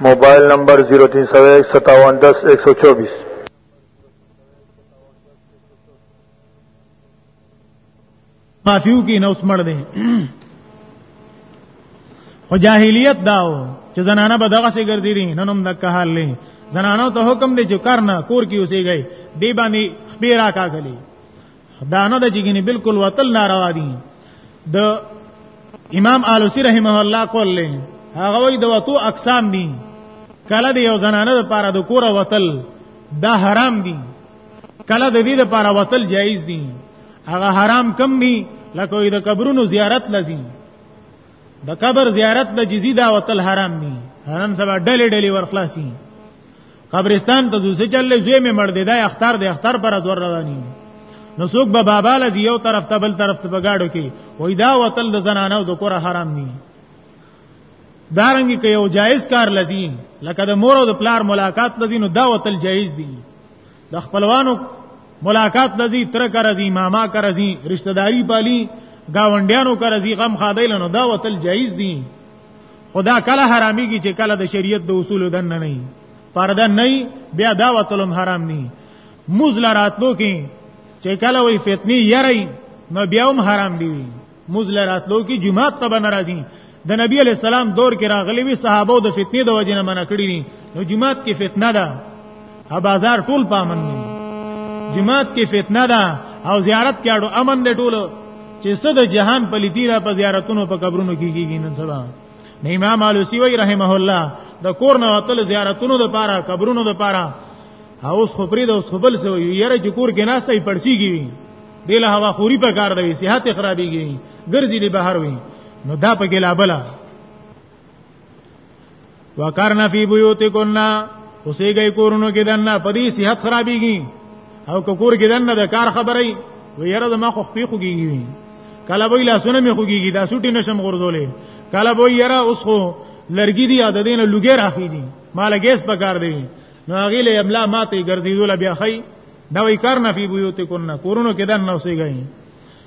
موبایل نمبر 03015710124 مافیو کې نو سمړ دي خو جاهلیت داو چې زنانه به دغه سي ګرځي دي نن هم دغه حال لې زنانو ته حکم دی چې کار نه کور کې اوسېږي دی باندې خبيرا کا غلي دا نه د جګنی بالکل وتل ناروا دي د امام آلوسی رحمه الله کول له هغه وی د وتو اقسام دي کله د یو زنانه لپاره د کوره وتل دا حرام دي کله د دې لپاره وتل جایز دي هغه حرام کم دي لکه د قبرونو زیارت لذي د قبر زیارت د جزی دا وتل حرام دي حرام سبا ډلې ډلې ورخلاصي قبرستان ته ځو چلې زوی مې مړ دی دا اختر دی اختر پر ازور رواني نو څوک به بابا لږ یو طرف ته بل طرف ته بغاړو کې وای دا وتل د زنانو د کور حرام دي دارنګ کې یو جایز کار لذي لکه د مور او د پلار ملاقات لذي نو دا وتل جایز دي د خپلوانو ملاقات لذي تر کر ازي ماما کر ازي رشتہ داری پالي گاونډیانو کر ازي غم خادای لنو دا وتل جایز دي خدا کله حراميږي چې کله د شریعت د اصول دن نه نه پرده نه بیا دا وتلم حرام نه موز لراتلو کې چې کله وي فتنی یری نو بیا هم حرام دی موز لراتلو کې جمعه ته به ناراضي د نبی علی السلام دور کې راغلي وي صحابه د فتنې د وجې نه منع کړی نو جمعه کې فتنه ده ها بازار ټول په امن دی جماعت کې فتنه ده او زیارت کې اړو امن دی ټول چې صد جهان په لتیرا په زیارتونو په قبرونو کې کیږي نن سبا نه امام علوسی وی رحمه الله د کور نه وتل زیارتونو د پاره قبرونو د پاره اوس خو پرې د اوس خپل سو یره چې کور کې ناسې پړسیږي دله هوا خوري په کار دی صحت خرابېږي ګرځي دی بهر وي نو دا په ګلابلا وکرنا فی بیوتکن اوسېږي کورونو کې دنه پدی صحت خرابېږي او کور کې دنه د کار خبرې وي یره ما خو خپې خوږیږي کله وی لاسونه می خوږیږي دا سټی نشم غرزولې کله وی یره اوس خو لرګي دی د دینه لګې راخې دي مال ګیس پکار دی نو هغه له املا ماته ګرځیدول بیا خی دا وی کار نه فی بیوتکن کورونو کې دنه اوسېږي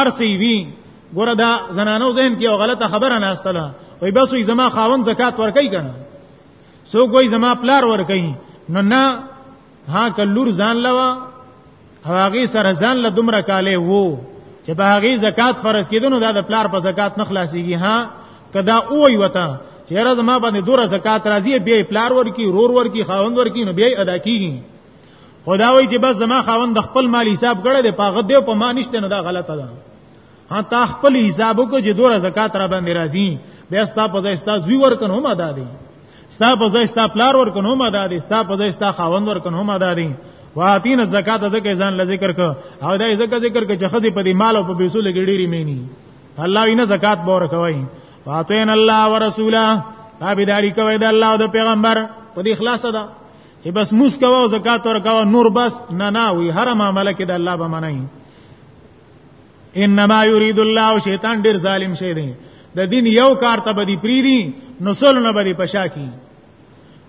ارسی وی ګوره دا زنانو ذهن کې یو غلطه خبره ناستله وای بس وي زما خاوند زکات ورکړي کنه سو کوئی زما پلار ورکړي نو نه ها کلور ځان لوا هغه سره ځان له دومره کاله وو چې به هغه زکات فرض کیدونو دا د پلار په زکات نه خلاصيږي ها کدا اوې وتا چې راز ما باندې دوره زکات راځي به پلار ورکی رور ورکی خاوند ورکی نو به ادا کیږي خدا وی چې بس زما خاوند د خپل مال حساب کړی دی پاغه دی په ما نشته نو دا غلطه ده ها تا خپل حساب وکړه چې دوره زکات را باندې راځي بیا ستا په ځای ستا زوی ورکنه هم ادا دی ستا په ځای ستا پلار ورکنه هم ادا دی ستا په ځای ستا خاوند ورکنه هم ادا دی واتین زکات ځکه ځان ل ذکر ک او دا ځکه ذکر ک چې خدي په دې مال او په پیسو لګی ډیری مینی الله وینه زکات بور کوي واتین الله ورسوله تابعداري کوي د الله او د پیغمبر په دې اخلاص ده چې بس موس کوا او زکات ورکوا نور بس نه نه وي هر معاملې کې د الله به منای انما یرید الله شیطان ډیر ظالم شی دی د دین یو کار ته بدی پریدي نو سول نه بدی پشا کی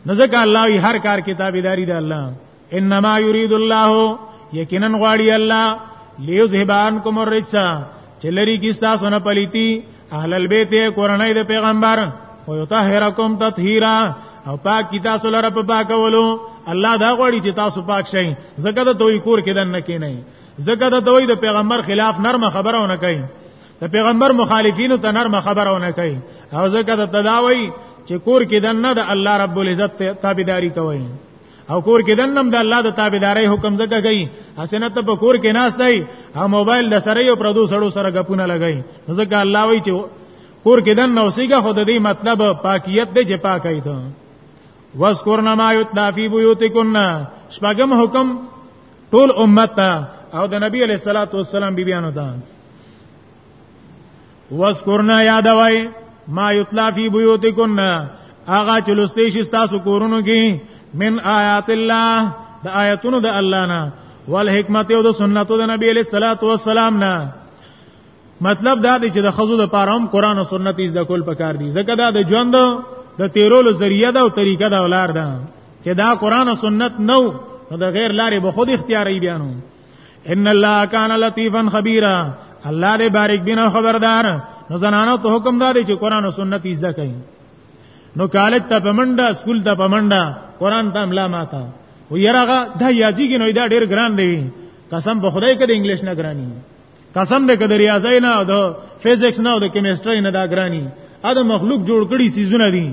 نو ځکه الله وی هر کار کې تابعداري ده الله انما یرید الله یقینا غواړي الله لیذهبانکم الرجس چې لري کې تاسو نه پليتي اهل البيت قرنۍ د پیغمبر او یطهرکم تطهیرا او پاک کی تاسو لره په پاکولو الله دا غوړي چې تاسو پاک شئ زکه د دوی کور کې دن نه کې نه زکه د دوی د پیغمبر خلاف نرمه خبرونه کوي د پیغمبر مخالفینو ته نرمه خبرونه کوي او زکه د تداوی چې کور کې دن نه د الله رب العزت تابعداري کوي او کور کې دنم د الله د تابعداري حکم زګه گئی حسنه ته په کور کې ناس دی او موبایل د سره یو پردو سړو سره غپونه لګی زګه الله وای چې کور کې دن نوسیګه خود دې مطلب پاکیت دې چې پاکای ته واذکرنا ما یتلا فی بیوتکن شپږم حکم ټول امت ته او د نبی علیہ الصلوۃ والسلام بیبیانو ته وذکرنا یادوي ما یتلا فی بیوتکن اغا چلوستې شي تاسو کورونو کې من آیات الله د آیاتونو د الله نه ول حکمت او د سنتو د نبی علیہ الصلوۃ والسلام نه مطلب دا دی چې د خزو د پاروم قران او سنت یې ذکول پکار دي ځکه دا د ژوند د تیرولو ذریعہ ده او طریقه ده ولار ده چې دا قران او سنت نو د غیر لارې به خود اختیاري بیانو ان الله کان لطیفا خبیرا الله دې بارک بنا خبردار نو زنانو ته حکم دار چې قران او سنت یې زده کړي نو کالج ته پمنډه سکول ته پمنډه قران ته املا ماته و یراغه دا یادیږي نو دا ډیر ګران دی قسم په خدای کده انګلیش نه ګرانی قسم دې کده ریاضی نه او د فزکس نه او د کیمستري نه دا ګرانی ا د مخلوق جوړ کړي سيزونه دي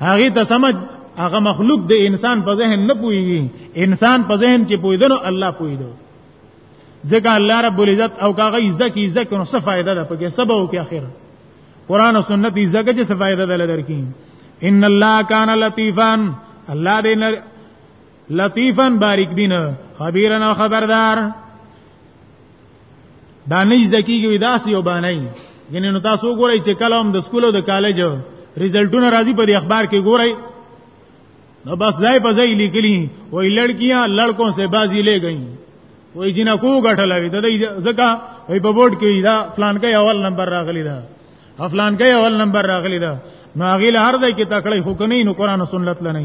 هغه ته سمج هغه مخلوق د انسان په ذهن نه پويږي انسان په ذهن چې پويدنو الله پويدو ځکه الله رب العزت او کاغه عزت کی عزت نو څه فائدہ ده پکې سبا او کې اخر قران او سنت عزت کې څه فائدہ ده لدرکې ان الله کان لطیفا الله دې لطیفا باریک دین خبیرن او خبردار دا نه زده کیږي وي داسې یو باندې یعنی نو تاسو ګورئ چې کله هم د سکول او د کالج رزلټونه راځي په اخبار کې ګورئ نو بس ځای په ځای لیکلي وای لړکیاں لړکوں سے بازی لے گئی وای جنا کو غټل وي د دې زکه وای په بورډ کې دا فلان کې اول نمبر راغلی دا فلان کې اول نمبر راغلی دا نو هغه هر ځای کې تکړه حکمین قرآن او سنت لنی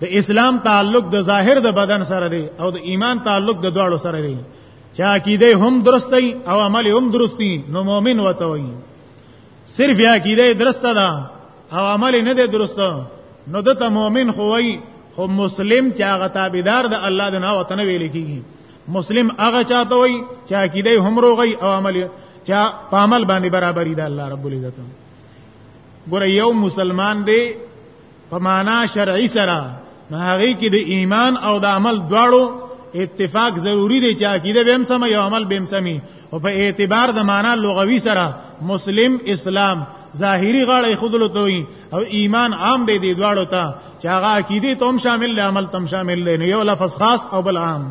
د اسلام تعلق د ظاهر د بدن سره دی او د ایمان تعلق د دواړو سره دی چې عقیده هم درسته او عمل هم درستی نو مؤمن وته وي صرف عقیده درسته ده او عمل نه دی درسته نو دته مؤمن خو وي خو مسلم چې هغه تابعدار د الله د نه وطن ویل کیږي مسلم هغه چاته وي چې عقیده هم روغي او عمل چې په عمل باندې برابرې ده الله رب العزت ګوره یو مسلمان دی په معنا شرعي سره نه هغه کې د ایمان او د عمل دواړو اتفاق ضروری دی چې عقیده به هم سم یو عمل به هم سمي او په اعتبار د معنا لغوي سره مسلم اسلام ظاهری غاړه خودلو ته وي او ایمان عام دی دی دواړو ته چې هغه عقیده تم شامل له عمل تم شامل له یو لفظ خاص او بل عام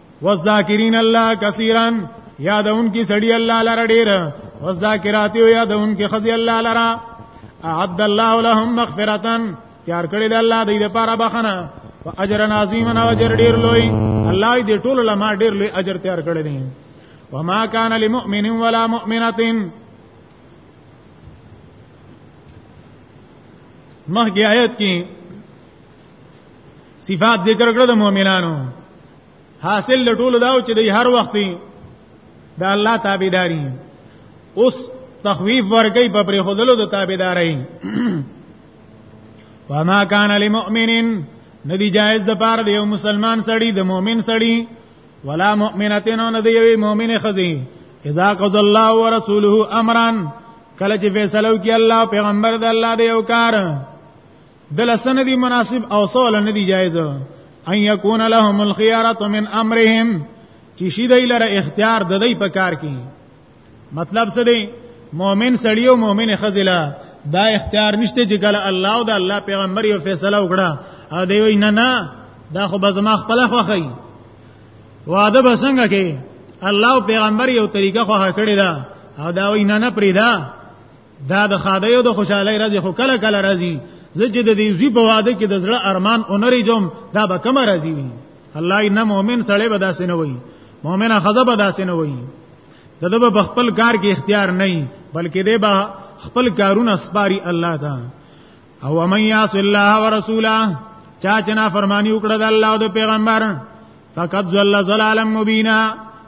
والذاکرین الله کثیرا یادون کی سړی الله لره ډیر والذاکرات یادون کی خزی الله لره اعد الله لهم مغفرة تیار کړی د الله دې لپاره بخنه واجر عظیما او اجر ډیر لوی الله دې ټول لما ډیر لوی اجر تیار کړی دی وما كان لمؤمن ولا مؤمنه مخکې آیت کې صفات ذکر کړو د مؤمنانو حاصل لټول داو چې د هر وخت د الله تابعداري اوس تخویف ورګي په پرې خودلو د تابعداري وما كان لمؤمن ندی جائز د پاره د یو مسلمان سړی د مؤمن سړی ولا مؤمنتن نه دی یو مؤمن خزی اذا قضى الله ورسوله امرا کله چې فیصلو کې الله پیغمبر د الله دی یو کار دل سن دی مناسب او سول نه دی جایز ان یکون لهم الخيارات من امرهم چې شي دی لره اختیار د دې په کار کې مطلب څه دی مؤمن سړی او مؤمن خزله دا اختیار نشته چې کله الله او د الله پیغمبر یو فیصله وکړه او دی وی نه نه دا خو به زما خپل خوخی وعده به څنګه کې الله او پیغمبر یو طریقه خوخه کړی دا او دا وی نه نه پریدا دا د خادیو د خوشحالي راځي خو کله کله راځي زه چې د دې زی په واده کې د زړه ارمان اونري جوم دا به کم راځي وي الله نه مؤمن سړی به داسې نه وي مؤمنه خزه به داسې نه وي د دې په خپل کار کې اختیار نه بلکې دې به خپل کارونه سپاري الله ته او من یعص الله ورسوله چا چې نه فرمانی وکړه د الله او د پیغمبر فقط ذل ظلالا مبینا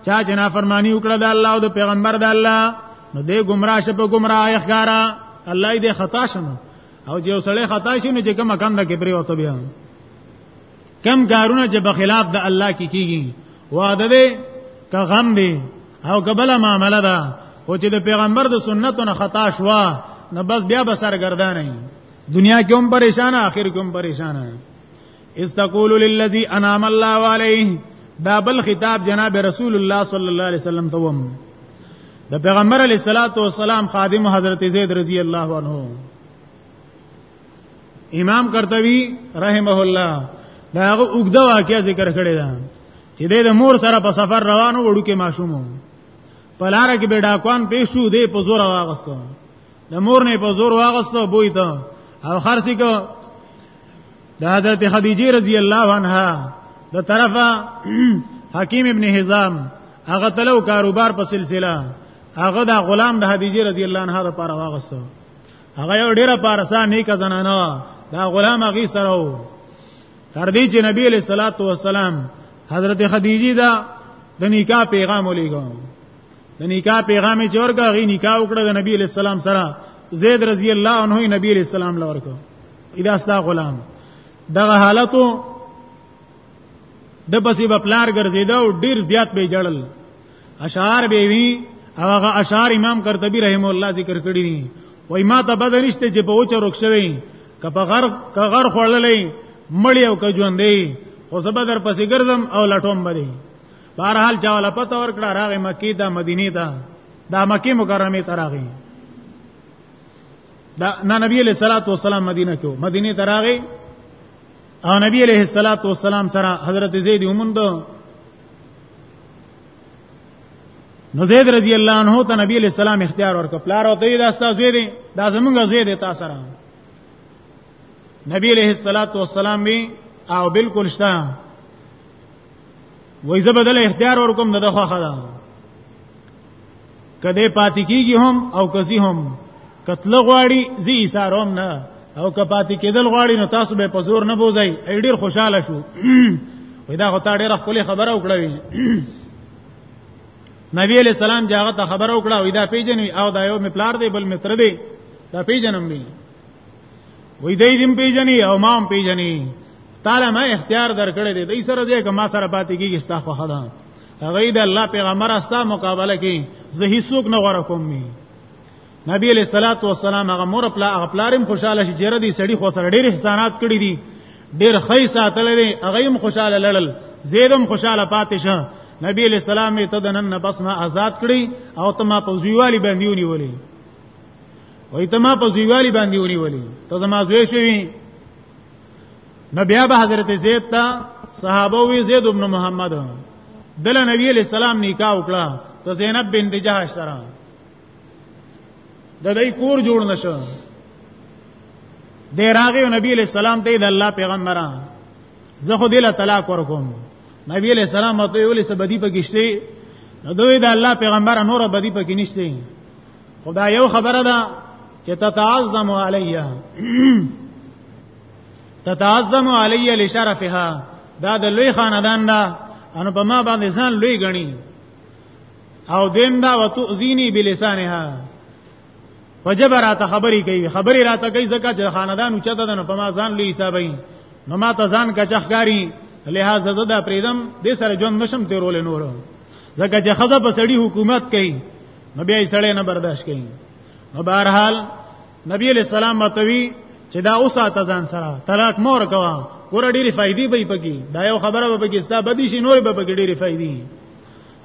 چا چې نه فرمانی وکړه د الله او د پیغمبر د الله نو دې گمراه شپ گمراه اخګارا الله دې خطا شنه او چې وسړی خطا شي نو چې کوم کم ده کې پری وته بیا کم کارونه چې په خلاف د الله کې کیږي وعده دی که غم دی او کبله معاملې ده او چې د پیغمبر د سنتو نه خطا شوا نه بس بیا به سرګردان نه دنیا کې هم پریشان اخر کې هم پریشان استقول للذي انعم الله عليه دا بل خطاب جناب رسول الله صلی الله علیه وسلم ته وم د پیغمبر علیه الصلاۃ والسلام خادم حضرت زید رضی الله عنه امام قرطبي رحمه الله دا هغه وګدا واقعیا ذکر کړی دا چې د مور سره په سفر روانو وړو کې ماشوم په لار کې به ډاکوان پیښ شو دی په زور واغستو د مور نه په زور واغستو بوې ته او خرڅی کو د حضرت خدیجه رضی الله عنها د طرفه حکیم ابن حزام هغه تلو کاروبار په سلسله هغه دا غلام د خدیجه رضی الله عنها لپاره واغستو هغه یو ډیره پارسا نیکه زنانه وا دا غلام هغه سره و تر دې چې نبی علیہ الصلوۃ والسلام حضرت خدیجه دا د نکاح پیغام ولېګو د نکاح پیغام یې چورګه غي نکاح وکړه د نبی علیہ السلام سره زید رضی الله عنه نبی علیہ السلام لورکو ادا استا غلام دغه حالتو د پسې په پلار ګرځیدا او ډیر زیات به جړل اشعار به وی هغه اشعار امام قرطبي رحم الله ذکر کړی دي وای ما ته بد نشته چې په اوچ روک شوی که په غر که غر خړلې مړی او که ژوندې خو زه بدر پسې ګرځم او لټوم بری بهر حال چا ولا پته ور کړه راغې مکی ته مدینه ته دا مکی مکرمه ته راغې دا نه نبی علیہ الصلوۃ والسلام مدینه کې مدینه ته راغې او نبی علیہ الصلوۃ والسلام سره حضرت زید ومند نو زید رضی الله عنه ته نبی علیہ السلام اختیار ورکړ پلار او ته دا ستاسو دی دا زمونږ زوی دی تاسو سره نبی علیہ الصلات والسلام به او بالکل شته وای زه بدل اختیار ورکوم نه د خوخه ده کده پاتې کیږي هم او کزي هم کتل غواړي زی ایثاروم نه او که پاتې کېدل غواړي نو تاسو به په زور نه بوزي ډیر خوشاله شو وای دا غوته ډیره خپل خبره وکړه نبی علیہ السلام جاغه ته خبر او کړه وای دا پیجنې او دا یو مپلار دی بل متر دی دا پیجنم وی وای دای دیم پیجنې او ما هم پیجنې تعالی ما اختیار درکړې دی دای سره دې که ما سره پاتې کیږي ستا خو خدام هغه د الله پیغمبر استا مقابله کې زه هیڅوک نه غوړه کوم نبی علیہ الصلات والسلام هغه مور خپل هغه پلارم خوشاله شي جره دي سړي خو سره ډېر احسانات کړی دي ډېر خی ساتل دي هغه هم خوشاله لړل زیدم خوشاله پاتې شه نبی علیہ السلام یې تدنن بس ما آزاد کړی او تما په زیوالی باندې ونیولې وای تما په زیوالی باندې ونیولې ته زما زوی شوی نو بیا به حضرت زید ته صحابه وی زید ابن محمد دل نبی علیہ السلام نکاح وکړه ته زینب بنت جهش سره د دې کور جوړ نشو د راغه نبی علیہ السلام ته د الله پیغمبره زه خو دل طلاق ورکوم نبی علیہ السلام ته ویل څه بدی پکشته دوی د الله پیغمبر نور بدی پکې نشته خدای یو خبره ده چې تتعظم علیه تتعظم علیه لشرفها دا د لوی خاندان دا ان په ما باندې ځان لوی غني او دیم دا وتؤذینی بلسانها وجبر راته خبرې کوي خبرې راته کوي ځکه چې خاندان اوچته ده نو په ما ځان لوی حسابي نو ما ته ځان کچخګاری لہذا زه دا پریدم د سره ژوند نشم تیرول نور ځکه چې خزه په سړی حکومت کوي نو بیا یې سړی نه برداشت کوي نو بهرحال نبی علیہ السلام متوی چې دا اوسه تزان سره طلاق مور کوا ور ډیره فائدې به پکې دا یو خبره به پکې ستا بدی شي نور به پکې ډیره فائدې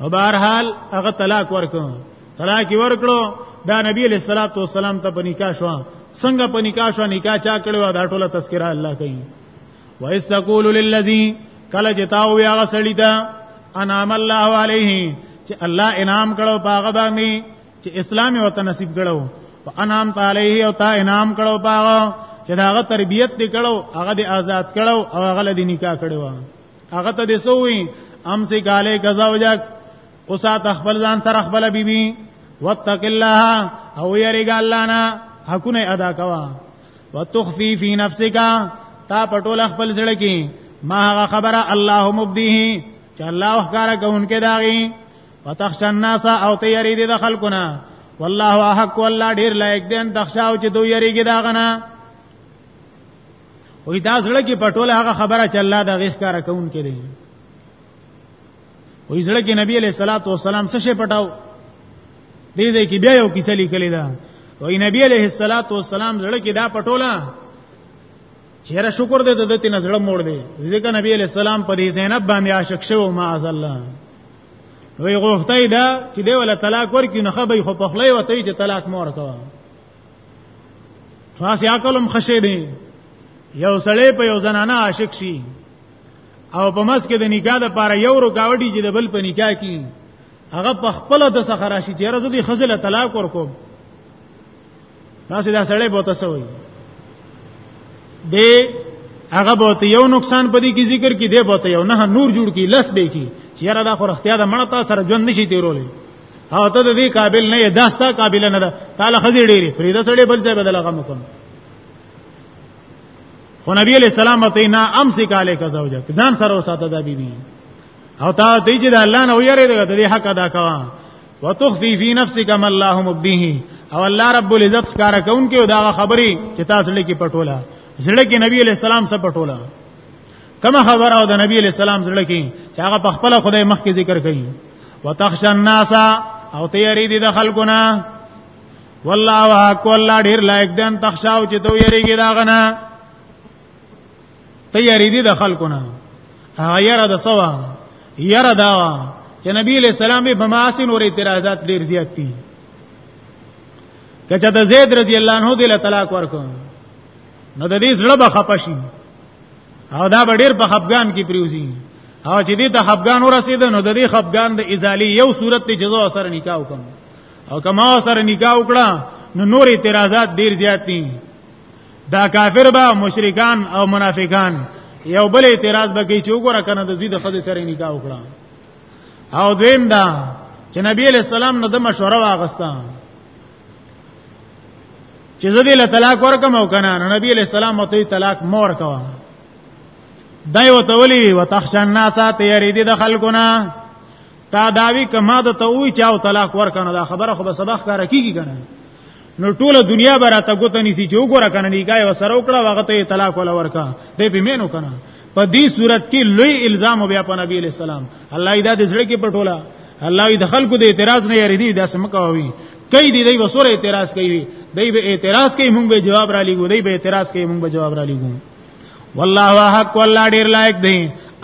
او بهرحال هغه طلاق ورکو طلاق ورکړو دا نبی علیہ الصلوۃ والسلام ته په نکاح شو څنګه په نکاح شو نکاح چا کړو دا ټوله تذکرہ الله کوي واستقول للذي کله چې تاو یا غسړی دا انعام الله علیه چې الله انعام کړو پاغه باندې چې اسلام او تنصیب کړو انعام تعالی او تا انعام کړو پاغه چې داغه تربیت دې کړو هغه دې آزاد کړو او هغه لدی نکاح کړو هغه ته دې سوې ام سي غاله غزا وجک او سات خپل ځان سره خپل بیبي واتق الله او یریګا الله نه حقونه ادا کوا وتخفي في نفسك تا پټول خپل ځړه کې ما هغه خبره الله مبديه چې الله وحکار کوونکې داغي وتخشى الناس او ته یری دي د خلقنا والله احق والله ډیر لایک دین تخشاو چې دوی یریږي دا غنا وې دا زړه کې پټول هغه خبره چې الله دا غیخ کار کوون کې دی وې زړه کې نبی علیہ الصلوۃ والسلام څه شي پټاو دې دې کې بیا یو کیسه لیکلې ده وې نبی علیہ الصلوۃ والسلام زړه کې دا پټولا چیرې شکر دې د دې نظر موړ دې ځکه نبی علیہ السلام په دې زینب باندې عاشق شو ما ازل الله وی غوښتای دا چې دی ولا طلاق ورکړي نو خبرې خو په خلای وته چې طلاق مور کوه خاص عقلم خشه دی یو سړی په یو زنانه عاشق شي او په مس کې د نکاح د پاره یو رکاوټي چې د بل په نکاح کې هغه په خپل د سخراشي چې راځي خزل طلاق ورکوم تاسو دا سړی بوته سوی دی هغه بوته یو نقصان پدې کې ذکر کې دی بوته یو نه نور جوړ کې لس به کې چیرې دا خو اختیا د مړه تاسو سره ژوند نشي تیرولې او ته د دې قابل نه یې داستا قابل نه ده تعالی خزي ډېری فریدا سړی بل ځای بدل هغه مکم خو نبی علیہ السلام ته نه امسک علیک زوجک ځان سره وساته دا بیبي بی. او تا دې چې د الله نه ویری دغه د حق ادا کوا وتخفي في نفسك ما الله مبديه او الله رب العزت کار کون کې دا خبري چې تاسو لکه پټولا زړه کې نبی عليه السلام سره پټولا کما خبر او د نبی عليه السلام زړه کې چې هغه په خپل خدای مخ کې ذکر کوي وتخش الناس او تیری دي د خلقنا والله واک والله ډیر لایک دن تخشاو چې تو یریږي دا غنه ته یری دي د خلکو نه هغه یره د سوا یره دا چې نبی له سلام په ماسن اور اعتراضات ډیر زیات دي کچا د زید رضی الله عنه دله طلاق ورکو نو د دې زړه به خپشي او دا به ډیر په خپګان کې پریوزي او چې دې ته خپګان ورسید نو د دې خپګان د ازالي یو صورت ته جزو اثر نکاح وکم او کما اثر نکاح وکړه نو نور اعتراضات ډیر زیات دي دا کافر به مشرکان او منافقان یو بل اعتراض به کوي چې وګوره کنه د زید خدای سره نکاح وکړه او دویم دا چې نبی علیہ السلام نه د مشوره واغستا چې زدی له طلاق ورکم او کنه نبی علیہ السلام مته طلاق مور کوا دای وته ولی وتخش الناس تیری دي د خلقنا تا داوی کما د ته وی چاو طلاق ورکنه دا خبره خو به سبق کار کیږي کنه نو ټوله دنیا به راته ګوته نیسی چې وګوره کنه نکاح وسره وکړه هغه ته طلاق ولا ورکا دې په مینو کنه په دې صورت کې لوی الزام بیا په نبی علی السلام الله ایدا د زړه کې پټولا الله ای د خلکو د اعتراض نه یری دی دا سمکاوي کوي دی دی وسور اعتراض کوي دی به اعتراض کوي مونږ به جواب را لګو دی به اعتراض کوي مونږ به جواب را لګو والله حق والله ډیر لایق دی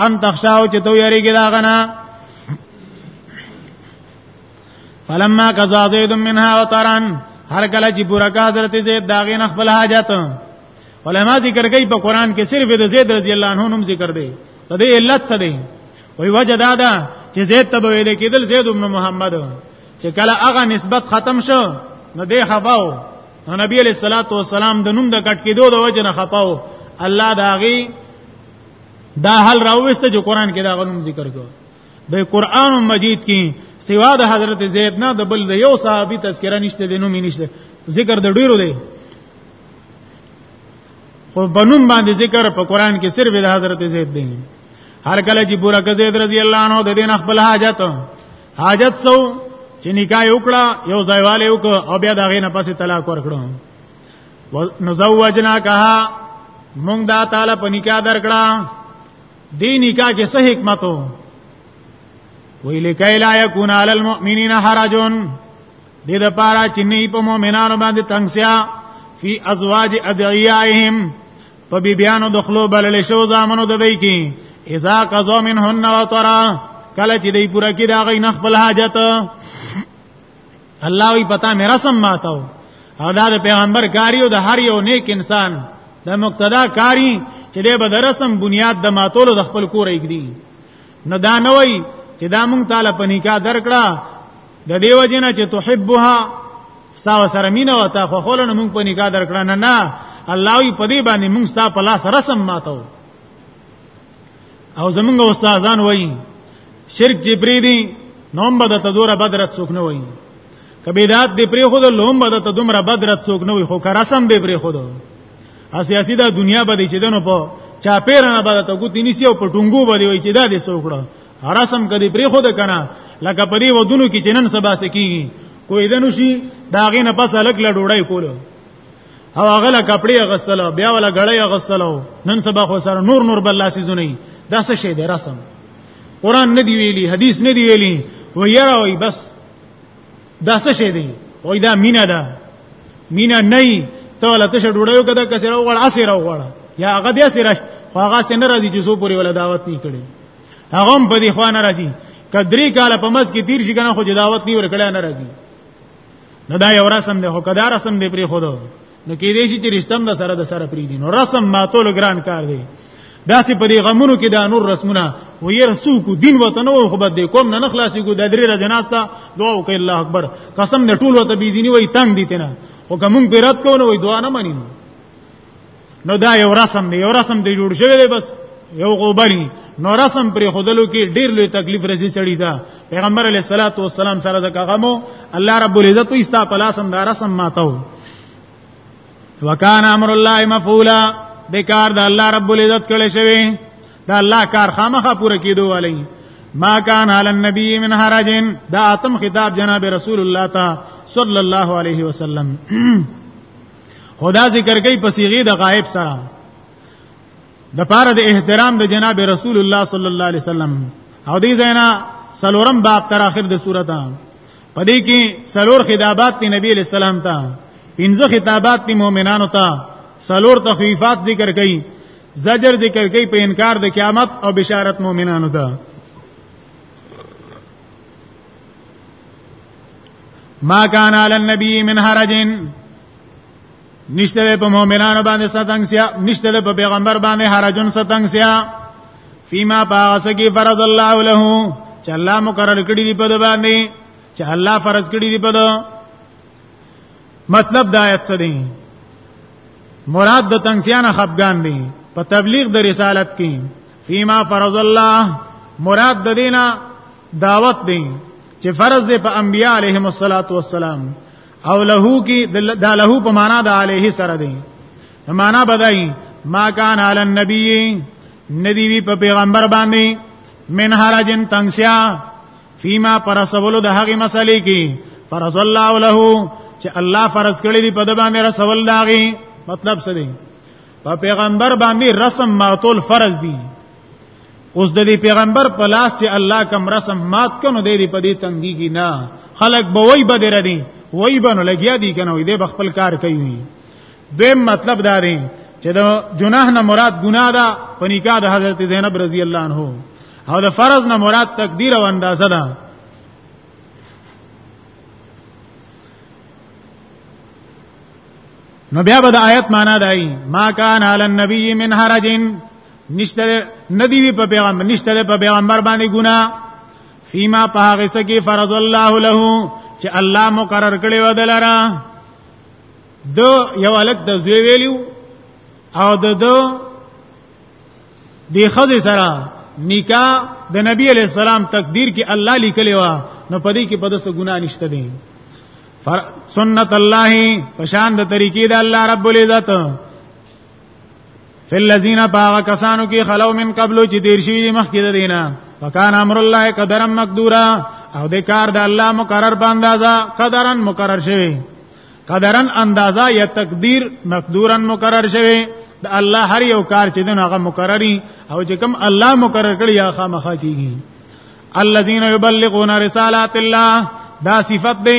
ان تخشاو چې تو یریږي دا غنا فلما قضا زید منها وطران هر کله چې پورا کا حضرت زید داغه نه خپل حاجت علما ذکر کوي په قران کې صرف د زید رضی الله عنه نوم ذکر دی ته دې علت څه دی وی وجه دا ده چې زید ته ویل کېدل زید ابن محمد چې کله هغه نسبت ختم شو نو دې خفاو نو نبی علیہ الصلوۃ والسلام د نوم د کټ کېدو د وجه نه خفاو الله داغي دا حل راوست چې قران کې دا غنوم ذکر کو د قران مجید کې سوا د حضرت زید نه د بل یو صحابي تذکرہ نشته د نوم نشته ذکر د ډیرو دی خو بنوم باندې ذکر په قران کې صرف د حضرت زید دی هر کله چې بورک زید رضی الله عنه د دین خپل حاجت حاجت سو چې نکاح وکړه یو ځای والے وک او بیا دا غینه پسې طلاق ورکړو نزوجنا کها مونږ دا تعالی په نکاح درکړه دې نکاح کې څه حکمت وو وی لکای لا یکون علی المؤمنین حرج دې د پاره چې نه په مؤمنانو باندې تنگسیا فی ازواج ادعیائهم په بی بیانو دخلو بلل شو زامنو د دوی کې اذا قضا منهن وطرا کله چې دوی پوره کې دا غي نخبل حاجت الله وی پتا مې رسم ماتاو او دا د پیغمبر کاریو د هر یو نیک انسان د مقتدا کاری چې د بدرسم بنیاد د ماتولو د خپل کور ایګدي نو دا نه وای چې دا مونږ تعالی په نکاح درکړه د دیو جن چې تحبها ستا سره مینه او تا خو خلنو مونږ په نکاح درکړه نه نه الله یې په دې باندې مونږ ستا په لاس رسم ماتو او زمونږ استادان وایي شرک چې پری دي نوم به د تدوره بدرت څوک نه وایي کبیدات دی پری خود لوم به د تدوره بدرت څوک نه وایي خو کرسم به پری خود اسیاسي دا دنیا به دي چې دنو په چا پیرنه به ته ګوتی نسی او په ټنګو به دی وایي چې دا دې څوکړه هرسم کدی پری خود کنه لکه په دې ودونو کې چې نن سبا سکیږي کوی دنو شي داغې نه پس الک لډوړای کولو او هغه لا کپڑے غسلو بیا ولا غړی غسلو نن سبا خو سره نور نور بل لاسې زونه دا څه شی دی رسم قران نه دی ویلی حدیث نه دی ویلی و یرا وی بس دا څه شی دی وای دا مینا ده مینا نه ته ولا ته ډوډیو کده کسره وړ اسره وړ یا هغه دې سره خو هغه سره نه راځي چې زو پوری ولا دعوت نه کړي هغه هم په دې خو نه راځي کدرې کال په مس کې تیر شي کنه خو دعوت نه ور کړه نه راځي نو دا یو رسم دی خو کدا رسم دی پری خود نو کې دې شي چې رښتم د سره د سره پری دي نو رسم ماتول ګران کار دی داسې په دې غمونو کې دا نور رسمونه و یې رسو کو دین وطن او خو بد کوم نه خلاصي کو د درې را جناستا دعا وکي الله اکبر قسم دې ټول وته بي دیني وای تنگ دي تنه او کوم پیرات کو نه وای دعا نه مانی نو دا یو رسم دی یو رسم دی جوړ شوی دی بس یو غوبري نو رسم پر خودلو کې ډیر لوی تکلیف رسی چړی دا پیغمبر علی صلوات و سلام سره د کغمو الله رب العزت ایستا پلاسم دا رسم ماتو وکانا امر الله مفعولا د کار د الله رب العزت کړي شوی دا الله کار خامخه پوره کیدو علی ما کان علی النبی من حرج دا اتم خطاب جناب رسول الله تا صلی الله علیه وسلم خدا ذکر کوي په صيغه د غائب سره د پاره د احترام د جناب رسول الله صلی الله علیه وسلم او دې زینا سلورم باب تر اخر د سورته پدې کې سلور خطابات دی نبی علیہ السلام ته پنځه خطابات دی مؤمنانو ته سلور تخفیفات ذکر کړي زجر ذکر کړي په انکار د قیامت او بشارت مؤمنانو ته ما کان علی النبی من حرجن نشته په مؤمنانو باندې ستنګسیا نشته په پیغمبر باندې حرجن ستنګسیا فیما پاسکی فرض الله له چې الله مقرر کړی دی په باندې چې الله فرض کړی دی په مطلب دا آیت څه دی مراد د تنگسیان خفغان دی په تبلیغ د رسالت کې فیما فرض الله مراد د دینه دعوت دی چې فرض دی په انبیاء علیهم الصلاۃ والسلام او له کی د له په معنا د علیه سره دی معنا بدای ما کان علی النبی ندی وی په پیغمبر باندې من حرجن تنگسیا فیما پر سوالو د هغه مسلې کی فرض الله له چې الله فرض کړی دی په د باندې رسول داغي مطلب څه دی په پیغمبر باندې رسم معتول فرض دی اوس د دې پیغمبر په لاس چې الله کوم رسم مات کنو د دې په دې تنګي کې نه خلق به وای به در دي وای به نو لګیا دي کنه وای دې بخپل کار کوي دویم مطلب دا دی چې د جناح نه مراد ګناه ده په نکاح د حضرت زینب رضی الله عنه او د فرض نه مراد تقدیر او اندازه ده نو بیا به د آیت معنا دی ما کان علی النبی من حرجن نشته ندی وی په پیغمبر نشته په پیغمبر باندې ګنا فيما پاغه سکی فرض الله له چې الله مقرر کړی و دلاره دو یو الک د زوی ویلو او د دو دی خزه سره نکاح د نبی علی السلام تقدیر کې الله لیکلی و نو پدې کې پدې څه ګناه نشته دی سنت الله پشان د طریقې د الله رب العزت فل الذين باغ کسانو کې خلو من قبل چې دیر شوی دی مخکې د دینه وکانه امر الله قدرا مقدورا او د کار د الله مقرر په اندازا قدرا مقرر شوی قدرا اندازا یا تقدیر مقدورا مقرر شوی د الله هر یو کار چې دغه هغه مقرري او چې کوم الله مقرر کړی هغه خامخا کیږي الذين يبلغون رسالات الله دا صفت دی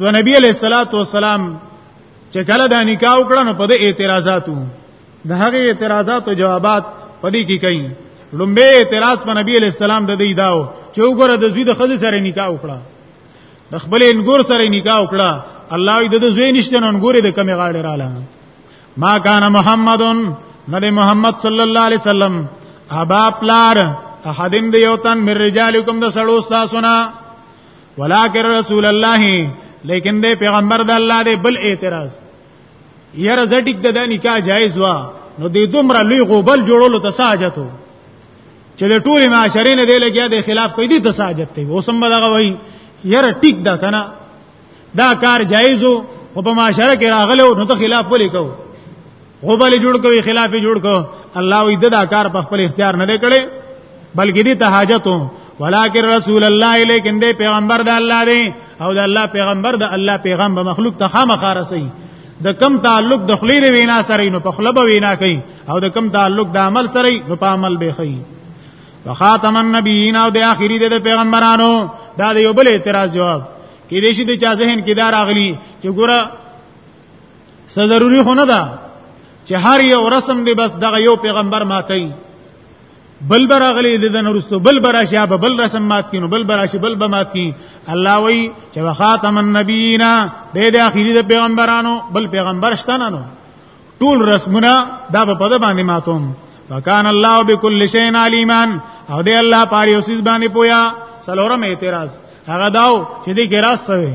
نو نبی علیہ الصلات والسلام چې کله دا نکاح وکړ نو په دې اعتراضاتو د هغه اعتراضاتو جوابات پدې کې کوي لومبه اعتراض په نبی علیہ السلام د دې داو چې وګوره د زوی د خځې سره نکاح وکړه د خپل انګور سره نکاح وکړه الله دې د زوی نشته نو انګور دې کمی غاړه رااله ما کان محمدن نبی محمد صلی الله علیه وسلم ابا پلار احدین دی یو تن من رجالکم د سړو تاسو نه ولکن رسول الله لیکن دې پیغمبر د الله دې بل اعتراض یره زټیک د نکاح جایز وا نو دې دومره لوی غوبل جوړولو ته ساجتو چې د ټولې معاشرې نه دی لګیا د خلاف کوي دي تساجت دی اوسم بدغه وای یره ټیک دا کنه دا کار جایزو او په معاشره کې راغلو نو ته خلاف ولې کوو هو بل جوړ کوي خلاف جوړ کو الله وی دا کار په خپل اختیار نه کړي بلکې دې ته حاجتو ولکن رسول الله لیکن دې پیغمبر د الله دی او د الله پیغمبر د الله پیغام به مخلوق ته خامخا رسي د کم تعلق د خلی د وینا سره نو په خلب وینا کوي او د کم تعلق د عمل سره نو په عمل به کوي وخاتم النبیین او د اخیری د پیغمبرانو دا د یو بل اعتراض جواب کې دې شي د چا ذهن کې دار اغلی چې ګوره څه ضروری خو نه ده چې هر یو رسم دی بس دغه یو پیغمبر ماتای بل براغلی د نورستو بل براشي به بل رسم مات کینو بل براشي بل به مات کی الله وی چې وخاتم النبینا به د اخیری د پیغمبرانو بل پیغمبر شته نه نو ټول رسمونه دا په پد باندې ماتوم وکان الله بكل شيء عليما او دې الله پاره اوسې باندې پویا سلورم اعتراض هغه داو چې دې کې راز سوي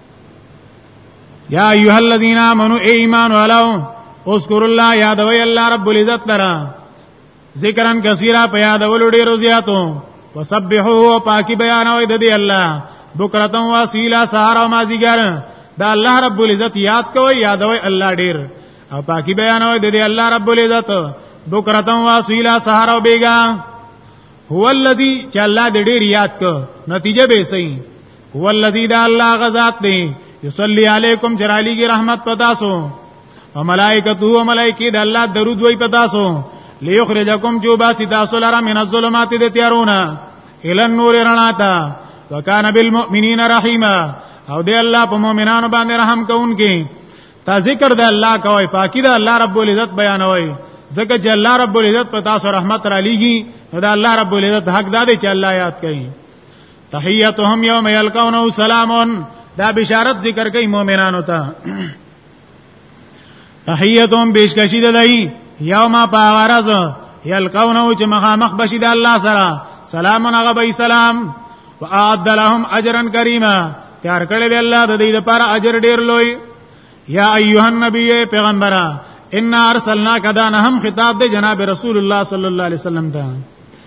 یا ایها الذین آمنو ایمان ولو اذکر الله یادوی الله رب العزت لرا ذکرن کثیرا په یادولو ډیرو زیاتو وسبحوه پاکی بیانوي د دې الله بکرتم واسیلا سهار او مازیګر دا الله رب العزت یاد کوي یادوي الله ډیر او پاکی بیانوي د دې الله رب العزت بکرتم واسیلا سهار او بیګا هو الذی چې الله دې ډیر یاد کو نتیجه به صحیح هو الذی دا الله غزاد دی یصلی علیکم جرالیږي رحمت پتاسو او ملائکته او ملائکی د الله درود وای پتاسو لیخرجکم جو باسی تاسو لرا من الظلمات د تیارونا ال النور رناتا وکانه بالمؤمنین رحیما او دی الله په مؤمنانو باندې رحم کوونکی تا ذکر د الله کوي پاکی د الله رب العزت بیانوي ځکه چې الله رب العزت په تاسو رحمت را لېږي دا الله رب العزت حق دا دی چې الله یاد کوي تحیتهم یوم یلقونه سلامون دا بشارت ذکر کوي مؤمنانو ته تحیتهم بیشکشی د لای یوم پاورز یلقونه چې مخامخ بشی د الله سره سلام هغه به سلام واعد لهم اجرا کریما تیار کړی دی الله د دې لپاره اجر ډیر لوی یا ایها النبی پیغمبره ان ارسلناک دا نه هم خطاب دی جناب رسول الله صلی الله علیه وسلم ته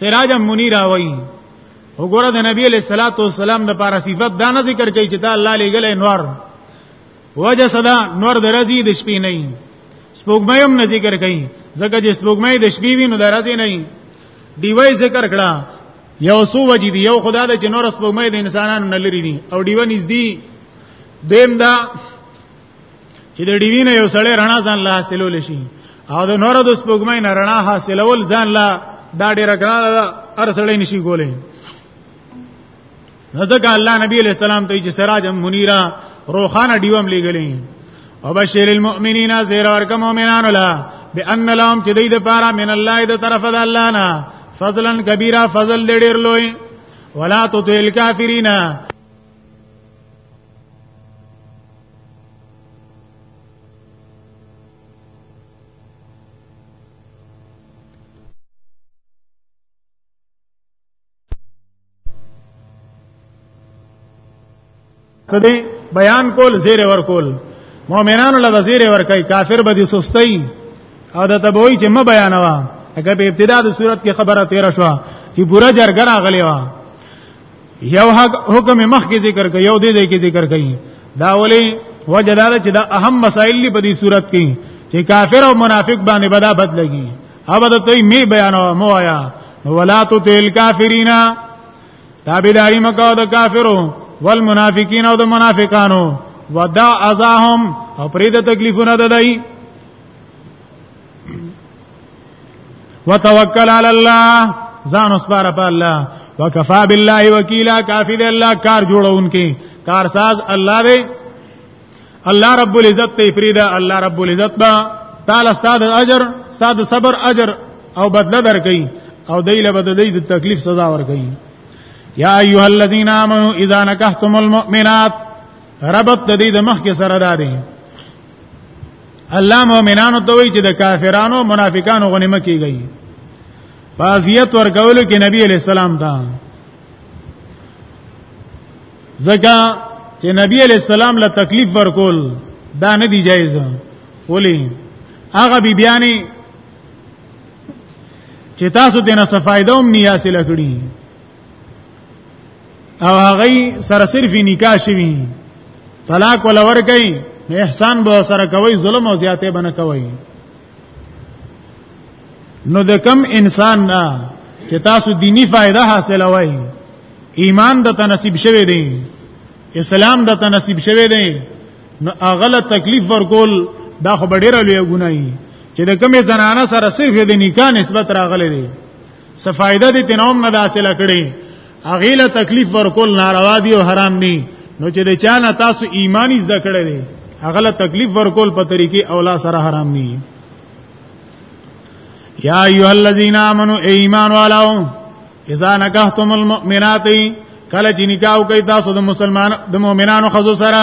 سراج منیر وای وګوره د نبی علیہ الصلوۃ والسلام د پاره صفات دا نه ذکر کوي چې دا الله لګل انوار وجه صدا نور درځي د شپې نه سپوږمۍ هم نه ذکر کوي ځکه چې سپوږمۍ د شپې وینو درځي نه دیوی ذکر کړه یو سو وجې دی یو خدا د جنور سپوږمۍ د انسانانو نه لري دي او دیوه نږدې دیم دا چې د ډیوی نه یو سړی رڼا ځان لا حاصلول شي او د نور د سپوږمۍ نه رڼا حاصلول ځان لا دا ډیره ګرانه ده هر سړی نشي کولای نزدک الله نبی علیہ السلام ته چې سراج منیرا روخانه دیوم لګلې او بشیر المؤمنین زیر ورک مؤمنان لا بان لهم چې دې د پاره من الله د طرف د الله نه فضلا کبیره فضل دې ډیر لوی ولا تطیل کافرینا تدې بیان کول زیر ور کول مؤمنانو له زیر ور کوي کافر به دي سستي او د تبوي چې م بیانوا هغه په ابتدا د صورت کې خبره تیر شو چې ګوره جرګه راغلی و یو حکم مخکې ذکر کوي یو دې دې کې ذکر کوي دا ولې وجدار چې دا اهم مسائل دی په دې صورت کې چې کافر او منافق باندې بدا بدلږي اوبه د توي می بیان مو آیا ولا تو تل کافرین تابعداري مکو د کافرو والمنافقین او د منافقانو ودا ازاهم او پرې د تکلیفونه ددای وتوکل علی الله ځان اسبار په الله وکفا بالله وکیلا کافی دی الله کار جوړونکي کارساز الله دی الله رب العزت ته فریدا الله رب العزت با تعالی استاد اجر استاد صبر اجر او بدله درکې او دایله بدلې د تکلیف سزا ورکې یا ایها الذین آمنو اذا نکحتم المؤمنات ربط د دې د مخ کې سره ده الله مؤمنانو ته وایي چې د کافرانو منافقانو غنی مکیږي پازیت ورکول کې نبی علی السلام دا زکه چې نبی علی السلام له تکلیف ورکول دا نه دی جایز ولی هغه بی بیانی چې تاسو دینه څه فائدوم نه حاصل کړی او هغه سره صرف نکاح شوی طلاق ولا ور کوي احسان به سره کوي ظلم او زیاته بنه کوي نو د کم انسان نه چې تاسو دینی فائدہ حاصل وای ایمان د تنصیب شوی دی اسلام د تنصیب شوی دی نو اغله تکلیف ورکول دا خو ډیره لوی ګناي چې د کمې زنانه سره صرف د نکاح نسبت راغلی دی څه فائدہ دې تنوم نه حاصله کړي هغه له تکلیف ورکول ناروا دي او حرام دي نو چې د چانه تاسو ایمانی زده کړی دی هغه له تکلیف ورکول په طریقې اولا سره حرام دي یا ایو الذین آمنو ای ایمان والو اذا نکحتم المؤمنات کله چې نکاح کوي تاسو د مسلمان د مؤمنانو خزو سره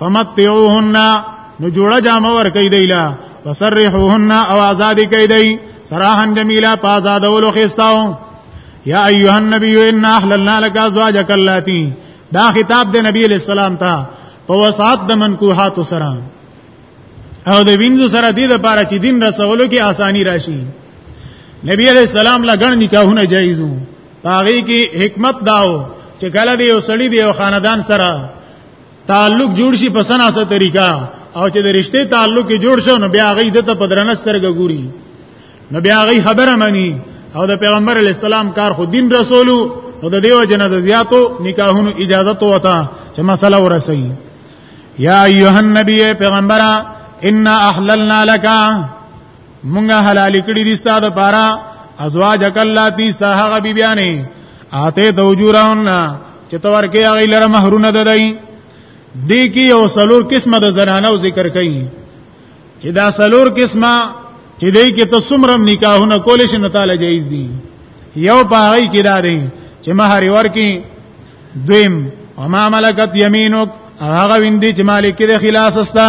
فمتعوهن نو جوړه جامه ور کوي دیلا وسرحوهن او آزاد کوي دی سراحن جمیلا په آزادولو خستاو یا ایها النبی ان احللنا لك ازواجك اللاتي دا خطاب د نبی علیہ السلام ته په وسات د منکوحات سره او د وینځو سره د دې لپاره چې دین رسولو کې اسانی راشي نبی علیہ السلام لګن نکاحونه جایزو پاغي کې حکمت داو چې کله دی یو سړی دی یو خاندان سره تعلق جوړ شي په سناسه طریقه او چې د رشته تعلق جوړ شو نو بیا غي دته په درنه سترګه ګوري نو بیا غي خبره مانی او د پیغمبر علی السلام کار خو دین رسولو او د دیو جن د زیاتو نکاحونو اجازه تو وتا چې مسله ورسي یا ایه النبی پیغمبره ان احللنا لك مونږه حلال کړی دي ستاسو لپاره ازواج کلاتی ساهغه بی بیانې آتے توجورهن چې تور کې هغه لره مہرونه ددای دی کې یو سلور قسمه د زنانو ذکر کړي چې دا سلور قسمه چې دی کې ته سمرم نکاحونه کول شي نو تعالی جایز دي یو پای کې دا دی چې مہر ورکی دویم وما ملکت یمینک هغه ویندي چې مالک دې خلاص استا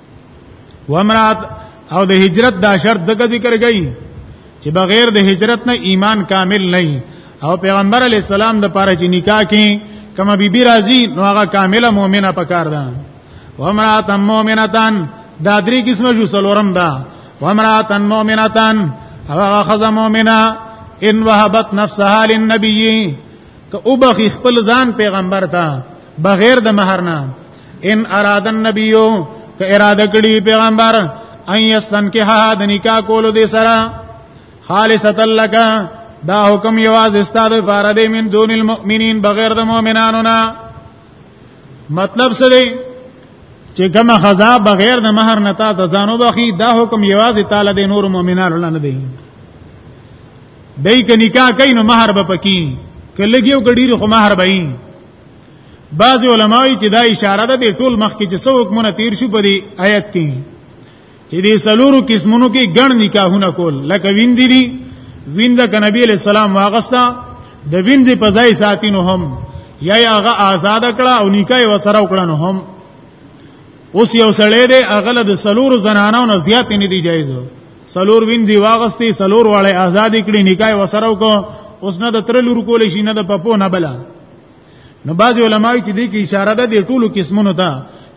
ومرات او د هجرت دا شرط ځکه ذکر کړي چې بغیر د هجرت نه ایمان کامل نه او پیغمبر علی السلام د پاره چې نکاح کې کما بی بی راضی نو هغه کامله مؤمنه پکار ده ومرات مؤمنتان دا درې قسمه جو سلورم ده ومرات مؤمنتان هغه خزه مؤمنه ان وهبت نفسها للنبي ته او بخي خپل ځان پیغمبر ته بغیر د مہر نه ان اراد النبیو که اراده کړی پیغمبر ان یستن کې ها د نکاح کولو دې سره خالصتا لک دا حکم یواز استاد فار دې من دون المؤمنین بغیر د مؤمنانو نه مطلب څه دی چې کومه خزا بغیر د مہر نه تا ته ځانو بخي دا حکم یواز تعالی د نور مؤمنانو نه دی دای ک نکاح کین مہر به پکې کله یو ګډیر خو مہر به یې بعض علماوی چې دا اشاره ده د ټول مخ کې چې څو حکمونه تیر شو په دې آیت کې چې دې سلورو قسمونو کې ګڼ نکاحونه کول لکه ویندې دي وینده ک نبی علیہ السلام واغستا د وینځي په ځای ساتینو هم یا هغه آزاد کړه او نکاح وسره وکړه نو هم اوس یو سړی دی هغه د سلور زنانو نه زیات نه دی جایز سلور وین دی واغستی سلور واړی آزاد کړي نکای وسره وکړو اوس نه د تر لور کول شي نه د پپو نه بلا نو بعض علماء چې دې کې اشاره ده د ټولو قسمونو ته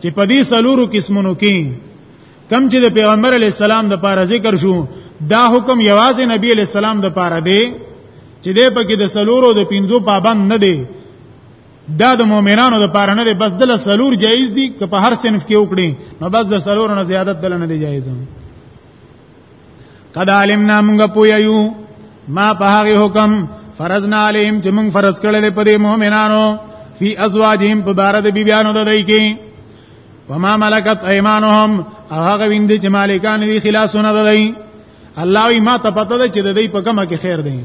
چې په دې سلورو قسمونو کې کم چې د پیغمبر علی السلام د پاره ذکر شو دا حکم یوازې نبی علی السلام د پاره دی چې دې پکې د سلورو د پنځو پابند نه دی دا د مؤمنانو د پاره نه دی بس دل سلور جایز دي که په هر صنف کې وکړي نو بس د سلور نه زیادت دل نه دی جایز قد علمنا موږ پویو ما په هغه حکم فرضنا علیهم چې موږ فرض کړل په دې مؤمنانو فی ازواجهم په بار د بیبیانو د دای کې وما ملکت ایمانهم او هغه ویند چې مالکان دي خلاصونه دای الله ما ته پته ده چې د دې په کومه کې خیر دی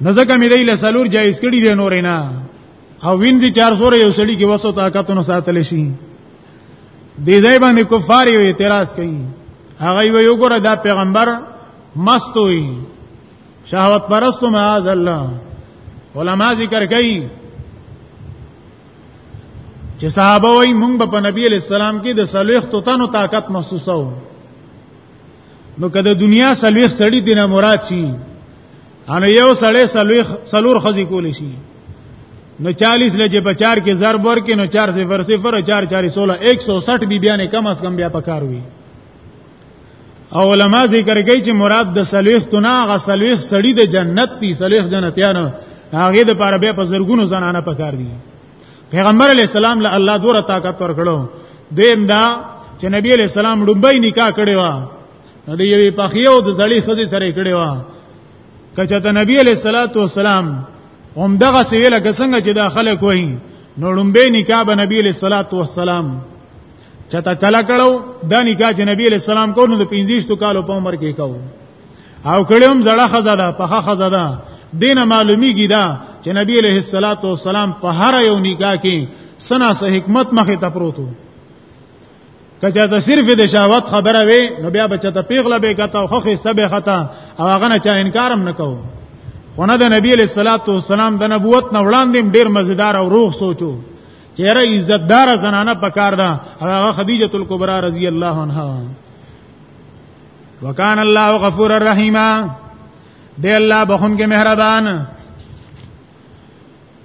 نه ځکه مې دی له سلور جایز کړي دی نور نه او وینځي 400 یو سړی کې وسو طاقتونو ساتل شي دې ځای باندې کفار یو اعتراض کوي هغه یو ګره دا پیغمبر مست وي شهوت پرست معاذ الله علما ذکر کوي چې صحابه وای مونږ په نبی علی السلام کې د صالح توتانو طاقت محسوسو نو کله دنیا صالح سړی دینه مراد شي ان یو سړی سلور خزي کول شي نو 40 لجه په 4 کې ضرب ورکې نو 4 صفر صفر 4 4 16 160 بی بیان کم از کم بیا پکار وي او علما ذکر کوي چې مراد د صلیح تنا غ صلیح سړی د جنت دی صلیح جنتیانو هغه د پاره بیا په زرګونو زنانه پکار دي پیغمبر علی السلام له الله دوره طاقت ورکړو دیم دا چې نبی علی السلام ډوبای نکاح کړي وا د یوې پخیو د زړی خزي سره کړي وا کچا ته نبی علیہ الصلات والسلام هم دغه سویله کسنګ چې دا خلک وای نو لومبه نکاح به نبی علیہ الصلات والسلام چته کلا کړو دا نکاح چې نبی علیہ السلام کو نو د 25 کالو په عمر کې کو او کړم زړه خزا ده پخه خزا ده دینه معلومیږي دا چې نبی علیہ الصلات والسلام په هر یو نکاح کې سنا سه حکمت مخه ته پروتو کچا ته صرف د شهوت خبره وي نو بیا بچا ته پیغله به کته خو خسته به خطا او هغه نه چا انکارم نکاو خو نه د نبی علیہ الصلات والسلام د نبوت نه وړاندې ډیر مزیدار او روح سوچو چیرې عزتدار زنانه پکار ده هغه خدیجه الکبرى رضی الله عنها وکان الله غفور الرحیم دی الله بخون کې مهربان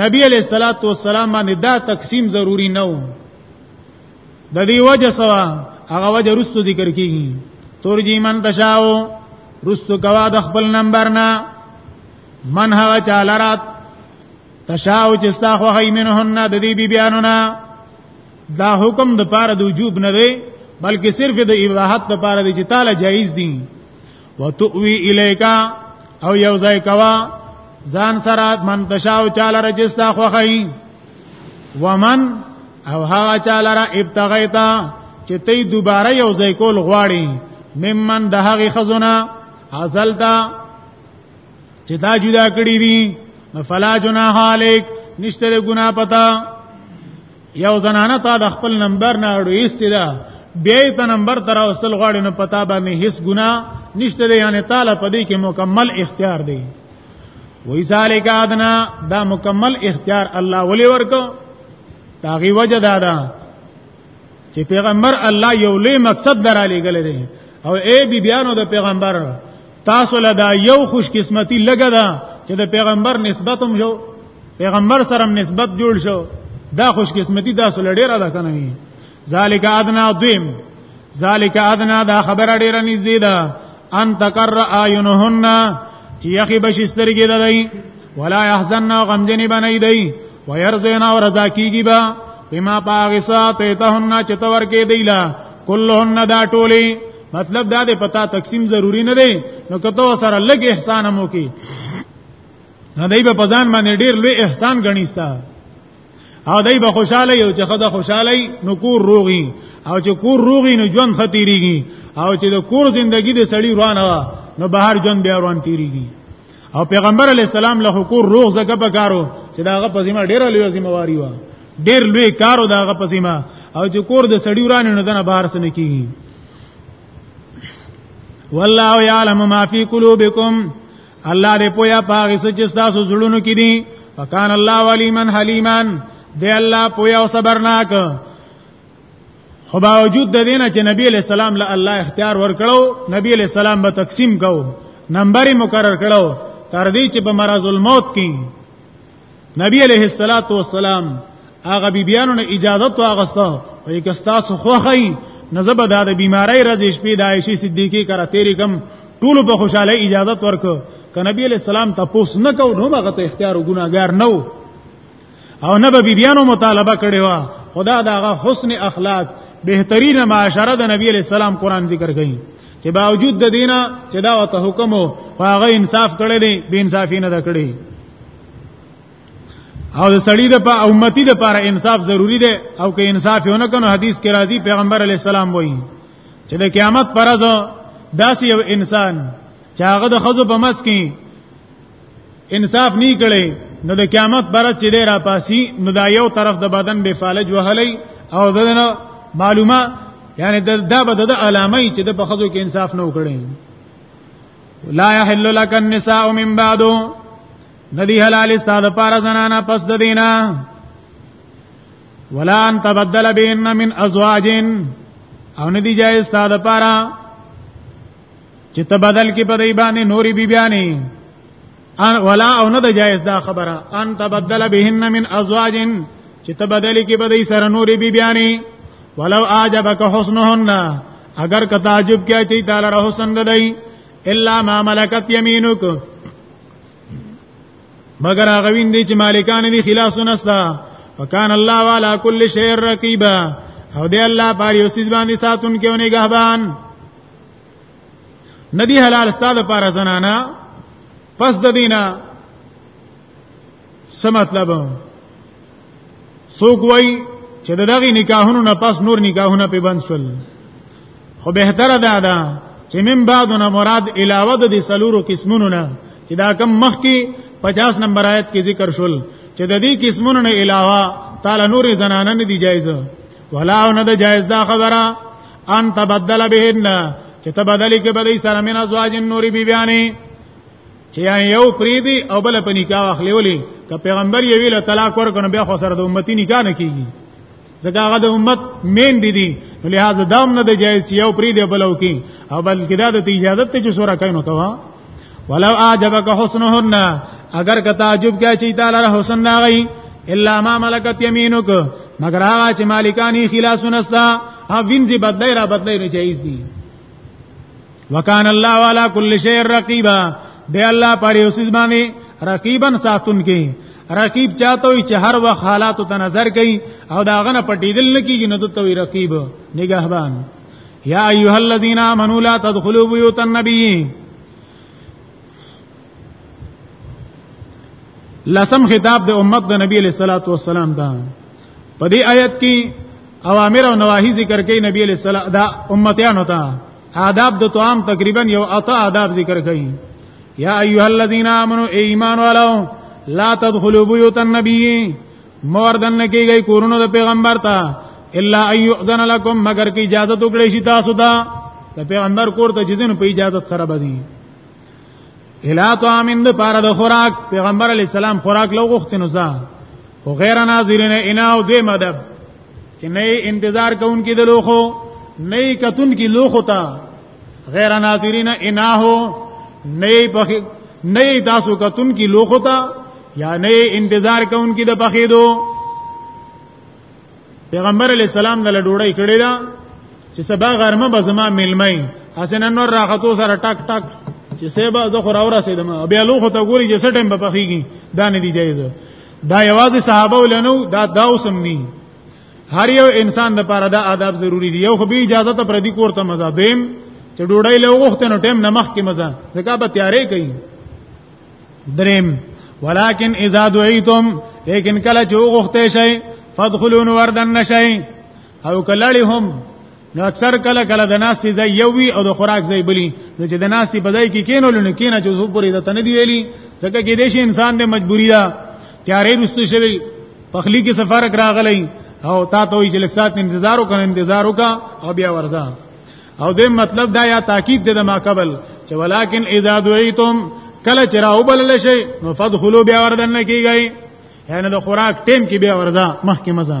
نبی علیہ الصلوۃ والسلام باندې دا تقسیم ضروری نه و د دې وجه سوا هغه وجه رستو ذکر کیږي تورجی من تشاو رستو کوا د خپل نمبر نه من هغه چاله رات تشاو چې ستا خو هی منهن د دې بی بیانو نه دا حکم د پاره د وجوب نه دی بلکې صرف د اباحت لپاره دی چې تعالی جایز دي وتؤوی الیکا او یو ځای کوا ځان سره من تشاو چاله رجستا خوخی ومن او هغه چاله را ابتغیتا چې تی دوباره یو ځای کول غواړي ممن د هغه خزونه حاصل تا چې دا جدا کړی وي فلا جناح علیک نشته ګنا پتا یو زنانه تا د خپل نمبر نه اړو ایستې ده بیا یې ته نمبر تر اوسل غواړي نو پتا باندې هیڅ ګنا نشته دی یعنی تعالی په دې کې مکمل اختیار دی وای ذالک ادنا دا مکمل اختیار الله ولي ورکو تاغي وجه دا ده چې پیغمبر الله یو لوی مقصد درالې غلې دی او اے بی بیانو د پیغمبر تاسو له دا یو خوش قسمتي لګه ده چې د پیغمبر نسبت هم شو پیغمبر سره نسبت جوړ شو دا خوش قسمتي تاسو له ډیره ده کنه وي ذالک ادنا ضیم ذالک ادنا دا خبره ډیره نږدې ده ان تقر اعینهن چې یخي بشي سترګې ده دی ولا يحزن غمجنې بنې دی ويرضينا ورضا کیږي با بما باغسا ته تهن چتور کې دیلا کلهن دا ټولی مطلب دا دی پتا تقسیم ضروری نه دی نو کته سره لګ احسان مو کی نه دی په ځان باندې ډیر لوی احسان غنیستا او دای به خوشاله یو چې خدا خوشاله نو کور روغي او چې کور روغي نو ژوند خطرېږي او چې د کور زندگی د سړی روانه نو بهر ژوند بیا روان تیریږي او پیغمبر علی السلام له کور روغ زګه پکارو چې داغه په ذمہ ډیره لوی ذمہ واری و ډیر لوی کارو داغه په ذمہ او چې کور د سړی ورانه نه دنه بهر سن کیږي والله یعلم ما فی قلوبکم الله دې پویا پاغه سچ تاسو زړونو کې دي فکان الله ولیمن حلیمان دې الله پویا او صبرناک خو باوجود د دینه چې نبی علیہ السلام له الله اختیار ورکړو نبی علیہ السلام به تقسیم کو نمبر مقرر کړو تر دې چې په مرض الموت کې نبی علیہ الصلات والسلام هغه بیبیانو نه اجازه تو اغسته وای کستا سو خوخی نزب دا د بیماری رضی شپې د عائشې صدیقې کرا تیری کم ټول په خوشاله اجازه ورک ک نبی علیہ السلام تاسو نه کو نو هغه ته اختیار ګناګار نو او نه به بیبیانو مطالبه کړي وا خدا داغه حسن اخلاق بهترین معاشره د نبی علی السلام قران ذکر کوي چې باوجود د دینه چې دا وته حکم او هغه انصاف کړی دی به انصافی نه کړی او د سړی د په امتی د پر انصاف ضروری دی او که انصاف یو نه کنو حدیث کې راځي پیغمبر علی السلام وایي چې د قیامت پر ورځ داسې یو انسان چې هغه د خزو په مس کې انصاف نه کړي نو د قیامت بر چې ډیر پاسي نو دا یو طرف د بدن به فالج وهلې او دنه معلومه یعنی دا به د علامه چې د په خزو کې انصاف نه وکړي لا يحل لك النساء من بعد ندی حلال استاد پار زنانا پس د دینا ولا ان تبدل بین من ازواج او ندی جائز استاد پارا چې ته بدل کې په دې باندې نوري بیبيانې ان ولا او نه د جایز دا خبره ان تبدل بهن من ازواج چې ته بدل کې په دې سره نوري بیبيانې ولو اعجبک حسنهن اگر که تعجب کیا چې تعالی له حسن ددای الا ما ملکت یمینک مگر هغه وین دي چې مالکان دي خلاص نستا وکان الله والا کل شی رقیبا او دی الله پاره یوسف باندې ساتون کې ونی غهبان ندی حلال ستاد لپاره زنانا پس د دینه څه مطلب څوک وای چې دغه نکاحونو نه پس نور نکاحونه په بند شول خو به تر دا ده چې من بعدونه مراد علاوه د دې سلورو قسمونو نه چې دا کم مخ کې 50 نمبر آیت کې ذکر شول چې د دې قسمونو نه علاوه تعالی نور زنانه نه دی جایز ولا نه ده جایز دا خبره ان تبدل بهن چې تبدل کې بدې سره من ازواج نور بی بیانې چې یو پریدي او بل په نکاح اخلي ولي که پیغمبر یې ویل طلاق ورکړو بیا خو سره د امتی نکاح نه کیږي ځکه هغه د امت مین دي دي لہذا دام نه د جایز چې یو پریدي بلو کی او بلکې دا د اجازه ته چې سورہ کینو ته ولو اعجبک حسنهن اگر که تعجب کې چې تعالی له حسن نه غي الا ما ملکت یمینک مگر هغه چې مالکانی خلاصونه ستا ها وینځي بدلای را بدلای نه جایز دي وکان الله والا کل شی رقیبا دی الله پر یوسف باندې رقیبن ساتون کې رقیب چاته وي چې هر وخت حالات ته نظر کوي او دا غنه پټیدل نه کیږي نو دته وي رقیب نگهبان یا ایها الذین آمنوا لا تدخلوا بیوت النبی لسم خطاب د امت د نبی علیہ الصلوۃ والسلام دا په دې آیت کې اوامر او نواهی ذکر کوي نبی علیہ السلام دا امتیانو ته آداب د توام تقریبا یو اته آداب ذکر کوي یا ایها الذین آمنوا ایمان والو لا تدخلوا بیوت النبی مور دن کیږي کورونو د پیغمبر ته الا ايذن لكم مگر کی اجازه وکړي شي تاسو ته د پیغمبر کور ته جزن په اجازه سره بدی الا تو امین د پاره د خوراک پیغمبر علی السلام خوراک لو غختنو ځا او غیر ناظرین انا او دې مدب چې نه انتظار کوونکې د لوخو نه کتون کې لوخو ته غیر ناظرین اناه نه بخ نه تاسو کتون کی لوختا یا نه انتظار کون کی د بخیدو پیغمبر علی السلام د لډوړی کړی دا چې سبا غرمه به زما ملمای حسن انور راختو سره ټک ټک چې سبا زه خور اور رسیدم بیا لوخ ته ګوري چې سټم په پخیږي دا نه دی جایز دا یوازې صحابه ولنو دا داوسم ني هر یو انسان د پاره دا آداب ضروری دی یو خو به اجازه ته پردي کور ته مزه دیم چې ډوډۍ له وخت نو ټیم نه مخ کې مزه ځکه به تیارې کوي دریم ولکن اذا دعیتم لیکن کله چې وغوښته شي فدخلون وردن نشي او کلړی هم نو اکثر کله کله د ناستي ځای یو وي او د خوراک ځای بلی نو چې د ناستي په ځای کې کینول نو کینه چې زو پوری د تنه دی ویلي ځکه کې دیش انسان د مجبوری دا تیارې رستو شوی پخلی کې سفر راغلی او تا ته وی چې لکسات انتظار وکړ انتظار وکا او بیا ورځه او د مطلب دا یا تاکید د ما قبل چې ولکن اذا دعیتم کله چې راو بلل شي نو فدخلوا بیا وردن کیږي یعنی د خوراک ټیم کې بیا ورځه مخکې مزه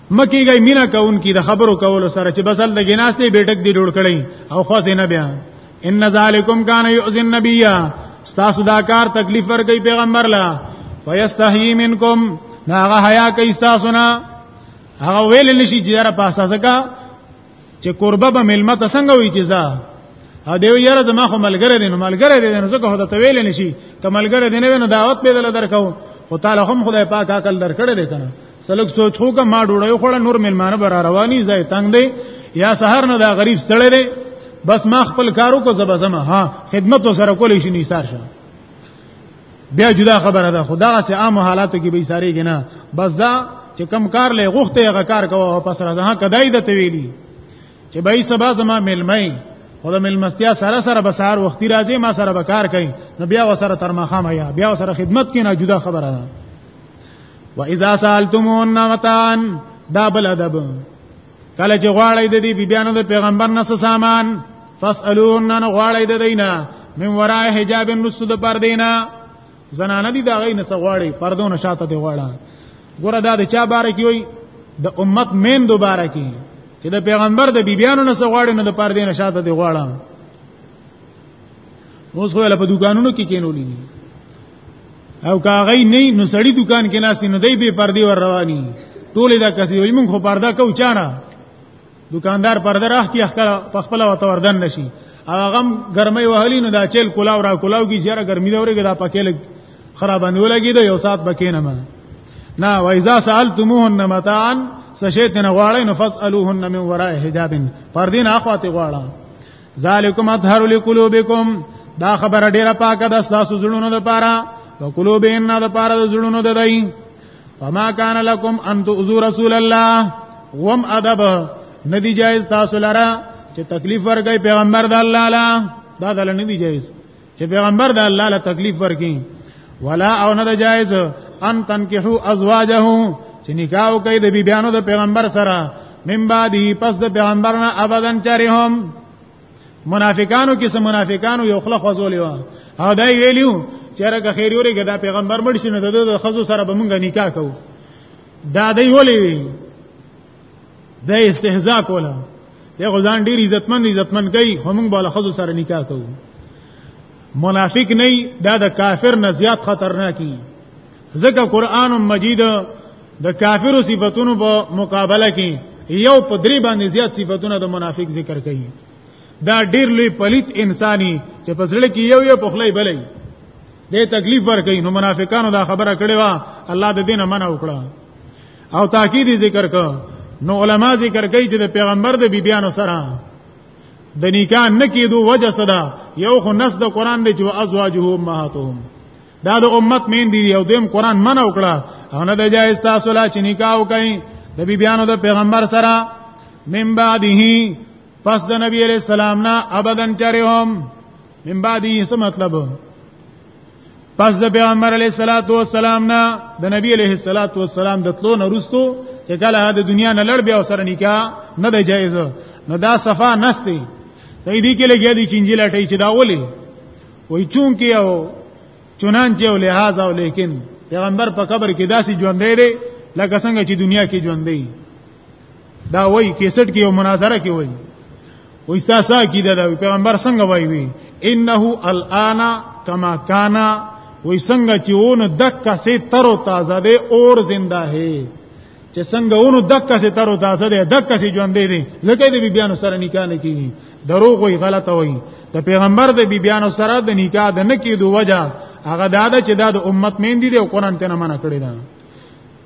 مکیږي مینا کون کی د خبرو کولو سره چې بسل د ګناستې بیٹک دی جوړ کړي او خاص نه بیا ان ذالکم کان یؤذ النبی تاسو دا کار تکلیف ور کوي پیغمبر لا ويستحی منکم هغه حیا کوي تاسو نه هغه ویل نشي چې را پاسه ځکه چې قربه به ملما ته څنګه وي چې ځا ا دیو یاره زما خو ملګری دی نو ملګری دی نو ځکه هدا ته ویل نشي ک ملګری دی نه نو دعوت به دل درکاو او تعالی هم خدای پاک عقل درکړی دی کنه سلک سوچ خو کا ما ډوړیو خړ نور ملمانه بر رواني ځای تنگ دی یا سحر نه دا غریب ستړی دی بس ما خپل کارو کو زبا زما ها خدمت وسره کولې شي نثار شه بیا جدا خبره ده خدا سه عام حالاتو کې به ساري کنه بس دا چې کم کار لې غوخته هغه کار کوه پس راځه ها کدای د تویلی چې به سبا زما ملمای خو د ملمستیا سره سره بسار وختي راځي ما سره به کار کوي نو بیا وسره تر مخامه یا بیا وسره خدمت کینه جدا خبره ده و اذا سالتمون متان دا بل ادب کله چې غواړی د دې بیبیانو د پیغمبر نه سامان فاسالون نن غواړی د دینه من ورای حجاب نسو د پر دینه زنانه دي دا غي نه سغواړي پردونه شاته دی غواړه ګوره دا د چا بار کی وای د امت مین دوباره کی چې د پیغمبر د بیبیانو نه سغواړي نه د پر دینه شاته دی غواړه اوس خو له په دکانونو کې کینولې دي او کاغې نه نو سړی دکان کې ناس نه دی به پردي ور رواني ټول دا کسي وي مونږ خو پرده کو چانه دکاندار پرده راخ کی اخکل په خپل وته وردن نشي هغه ګرمي وهلی نو دا چیل کولاو را کولاو کی جره ګرمي دا ورګه دا پکې لګ خراباندې ولګي دا یو سات بکې نه ما نا وایذا سالتموهن متاعن سشیتن غواړی نو فسالوهن من وراء حجاب پردین اخواته غواړه ذالکم اطهر لقلوبکم دا خبره ډیره پاکه ده تاسو زړونو لپاره او قلوبین نه لپاره د زړونو ده دی فما کان لکم ان تؤذوا رسول الله وم ادب ندی جایز تاسو لره چې تکلیف ورکړي پیغمبر د الله لا دا دل ندی جایز چې پیغمبر د الله له تکلیف ورکړي ولا او نه جایز ان تنکحو ازواجه چې نکاح کوي د بیبيانو د پیغمبر سره من بعدی پس د پیغمبر نه ابدن چاري هم منافقانو کې سم منافقانو یو خلق وزولې و او دا ویلیو چې راګه خیر یوري ګدا پیغمبر مړ شي نو د خزو سره به مونږه نکاح کوو دا دی ولې د استهزاء کوله دغه ځان ډیر عزتمن عزتمن کوي هم بالا خزو سره نکاح کوو منافق نه دا د کافر نه زیات خطرناکي ځکه قران مجید د کافرو صفاتونو په مقابله کې یو په درې باندې زیات صفاتونه د منافق ذکر کوي دا ډیر لوی پلیت انساني چې په سړی کې یو یو پخلې بلې دې تکلیف ورکړي نو منافقانو دا خبره کړې وا الله د دینه منع وکړه او تاکید ذکر کو نو علما ذکر کوي چې د پیغمبر د بیبيانو سره د نکاح نه کېدو وجه صدا یو خو نس د قران دی چې ازواجه امهاتهم دا د امت مين دي او دیم قران منع وکړه او نه د جایز تاسو لا چې نکاح وکړي د بیبيانو د پیغمبر سره من بعده پس د نبی علیہ السلام نه ابدن چرهم من بعده څه مطلب پس د پیغمبر علیه الصلاۃ والسلام نه د نبی علیه الصلاۃ والسلام د تلو نه وروسته چې کله د دنیا نه لړ بیا سره نکاح نه دی جایز نو دا صفه نسته ته دې کې لګیا دي چې انجیل اٹي چې دا ولي وای چون کې او چنانچه او لہذا او لیکن پیغمبر په قبر کې داسې ژوند دی لکه څنګه چې دنیا کې ژوند دی دا وای کیسټ کې یو مناظره کې وای وای تاسو کې دا پیغمبر څنګه وای وی انه الان کما کان وای څنګه چې ونه دکا سي تر او تازه دی اور زنده هي چې څنګه ونه دکا سي تر او تازه دی دکا سي ژوند دی لکه دې بیان سره نکاح نه کیږي دروغ وای غلط وای د پیغمبر د بیان سره د نکاح د نه کیدو وجه هغه دا ده چې دا د امت مین دي او قران ته نه منع کړی ده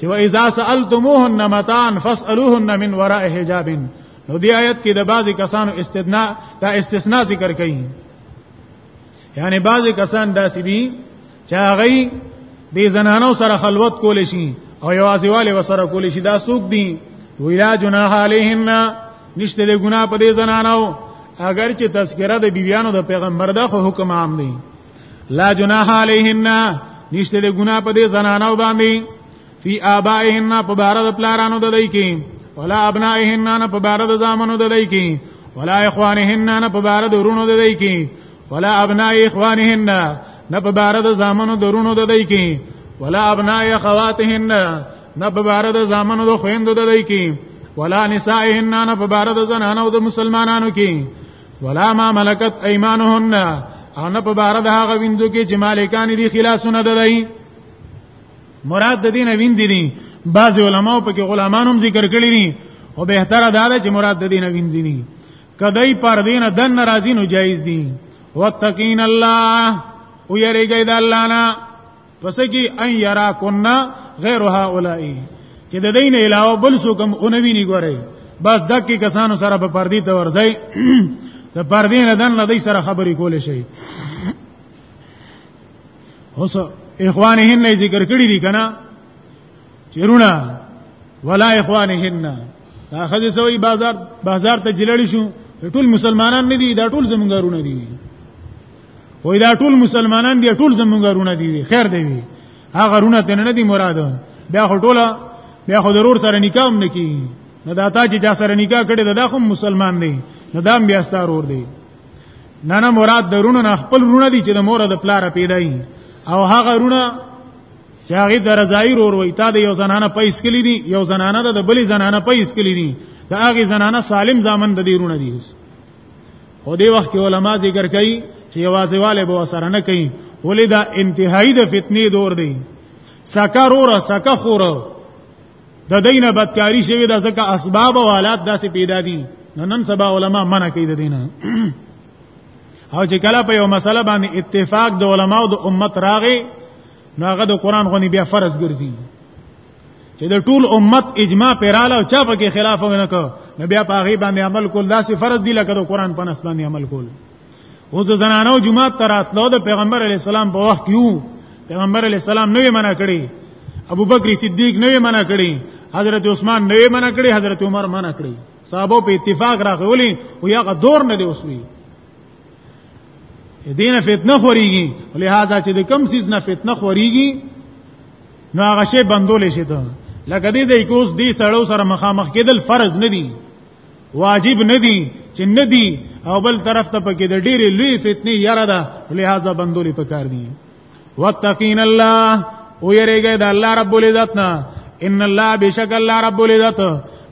چې واذا سالتموهن متان فاسالوهن من وراء حجاب نو دی آیت کې د بعضی کسانو استثناء دا استثناء ذکر کړي یعنی بعضی کسان داسې دي چې هغه د زنانو سره خلوت کول شي او یوازې والي وسره کول شي دا سوق دي ویلا جناح علیهن نشته د ګناه په دې زنانو اگر چې تذکرہ د بیبیانو د پیغمبر دا خو حکم عام دی لا جناح علیهن نشته د ګنا په دې زنانو باندې فی آبائهن په بار د پلارانو د دای کې ولا ابنائهن نه په بار د زامنو د دای کې ولا اخوانهن نه په بار د ورونو د دای کې ولا ابناء اخوانهن نه په بار د زامنو د ورونو د دای کې ولا ابناء اخواتهن نه په بار د زامنو د خويندو د دای کې ولا نسائهن نه په بار د زنانو د مسلمانانو کې ولا ما ملکت ايمانهن او نه په بار د هغه ویندو کې چې مالکان دي خلاصونه ددای مراد د دین ویند دي بعض علماو په کې غلامانو ذکر کړی دي او به تر دا ده چې مراد د دین ویند دي کدی پر دین د ناراضی نو جایز دي وتقین الله او یریږي د الله نه پس کی ان یرا کنا غیر هؤلاء چې د دین علاوه بل څوک هم اونوی نه ګوري بس دکې کسانو سره په پردي ته ورځي د پردي نه دن لدی سره خبرې کولې شي اوس اخوانهن ذکر کړی دي کنه چیرونه ولا اخوانهن دا خځه سوې بازار بازار ته جلړی شو ټول مسلمانان نه دي دا ټول زمونږ ورونه دي وای دا ټول مسلمانان دی ټول زمونږ رونه دی خیر دی وی هغه رونه ته نه دی مراد بیا خو ټوله بیا خو ضرور سره نکاح هم نکی نه دا تا چې چا سره نکاح کړي دا, دا خو مسلمان دی نه دا بیا ستارور دی نه نه مراد درونه نه خپل رونه دی چې د مور د پلار پیدای او هغه رونه چې هغه د رضای رور وای تا د یو زنانه پیس کلی دی یو زنانه د بلی زنانه پیس کلی دی دا هغه زنانه سالم زامن د دې رونه دی خو دې وخت علما ذکر کوي چې یوازې والے به وسره نه کوي ولې دا انتهایی د فتنې دور دی سکه روره سکه خوره د دینه بدکاری شوی د زکه اسباب او حالات داسې پیدا دي نو نن سبا علما منع کوي د دینه او چې کله په یو مسله باندې اتفاق د علماو د امت راغی نو هغه د قران غونی بیا فرض ګرځي چې د ټول امت اجماع پیراله او چا پکې خلاف ونه کو نو بیا په هغه باندې عمل کول داسې فرض دی لکه د قران په نس باندې عمل کول او د زنانو جمعه تر اتلو د پیغمبر علی السلام په وخت یو پیغمبر علی السلام نوې منع کړی ابو بکر صدیق نوې منع کړی حضرت عثمان نوې منع کړی حضرت عمر منع کړی صحابه په اتفاق راغولي او یاغه دور نه دی اوسوي دینه فتنه خوريږي لہذا چې د کم سیز نه فتنه خوريږي نو هغه شی بندول شي ته لکه دې د کوس دې سړو سره مخامخ کېدل فرض نه دي واجب نه دي چې نه دي او بل طرف ته پکې د ډېرې لوی فتنې یاره ده لہذا بندولې پکار دي واتقین الله او یریږي د الله رب العزت نه ان الله بشک الله رب العزت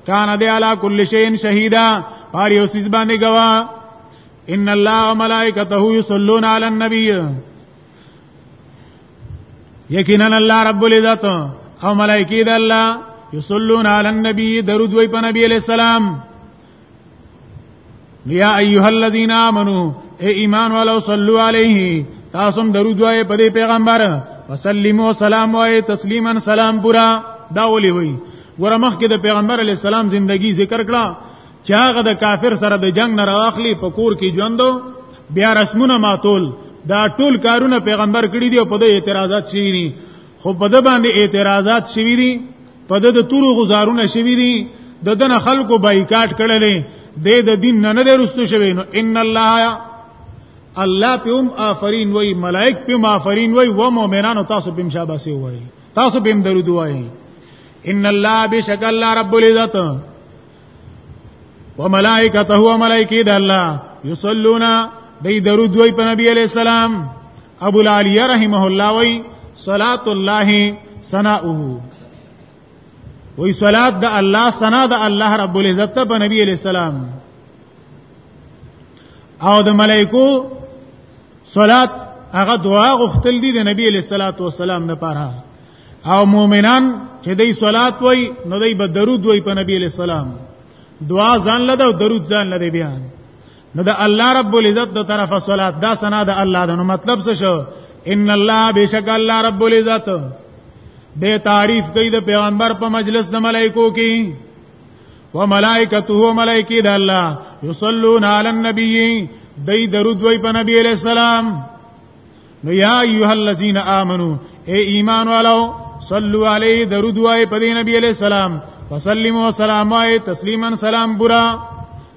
کان دی علی کل شیء شهیدا هر یو سیز باندې گوا ان الله ملائکته یصلون علی النبی یقینا الله رب العزت او ملائکی د الله یصلون علی النبی درود وی په نبی علیہ السلام یا ایها الذین آمنو اے ایمان والو صلو علیه تاسو درود وای په دې پیغمبر وسلمو سلام وای تسلیما سلام پورا دا ولي وای ورمخ کې د پیغمبر علی السلام زندگی ذکر کړه چې هغه د کافر سره د جنگ نه راخلی په کور کې ژوندو بیا رسمونه ماتول دا ټول کارونه پیغمبر کړی دی او په دې اعتراضات شوی دي خو په دې باندې اعتراضات شوی دي په دې د تورو غزارونه شوی دي د دنه خلکو بایکاټ کړلې د د دین نه نه رستو شوی نو ان الله الله پم آفرین وای ملائک پم آفرین وای و مؤمنانو تاسو پم شاباسي وای تاسو پم درود وای ان الله بشک الله رب العزت وملائکته هو ملائکه د الله یصلون دی درود وی په نبی علی السلام ابو العالی رحمه الله وی صلات الله ثناؤه وی صلات د الله ثنا د الله رب العزت په نبی علی السلام او د ملائکو صلات هغه دعا غوښتل دي د نبی علی صلوات و سلام لپاره او مؤمنان چې دای صلات وای نو دای به درود وای په نبی علیہ السلام دعا ځان لده او درود ځان لده بیا نو د الله رب العزت د طرفه صلات دا سنا د الله د نو مطلب څه شو ان الله بشک الله رب العزت به تعریف کوي د پیغمبر په مجلس د ملائکو کې و ملائکته ملائکی د الله یصلون علی النبی دای درود وای په نبی علیہ السلام نو یا ایها الذین آمنو اے ایمان والو صلو علی درود وای په دې نبی علیہ السلام وسلم وسلام وای تسلیما سلام برا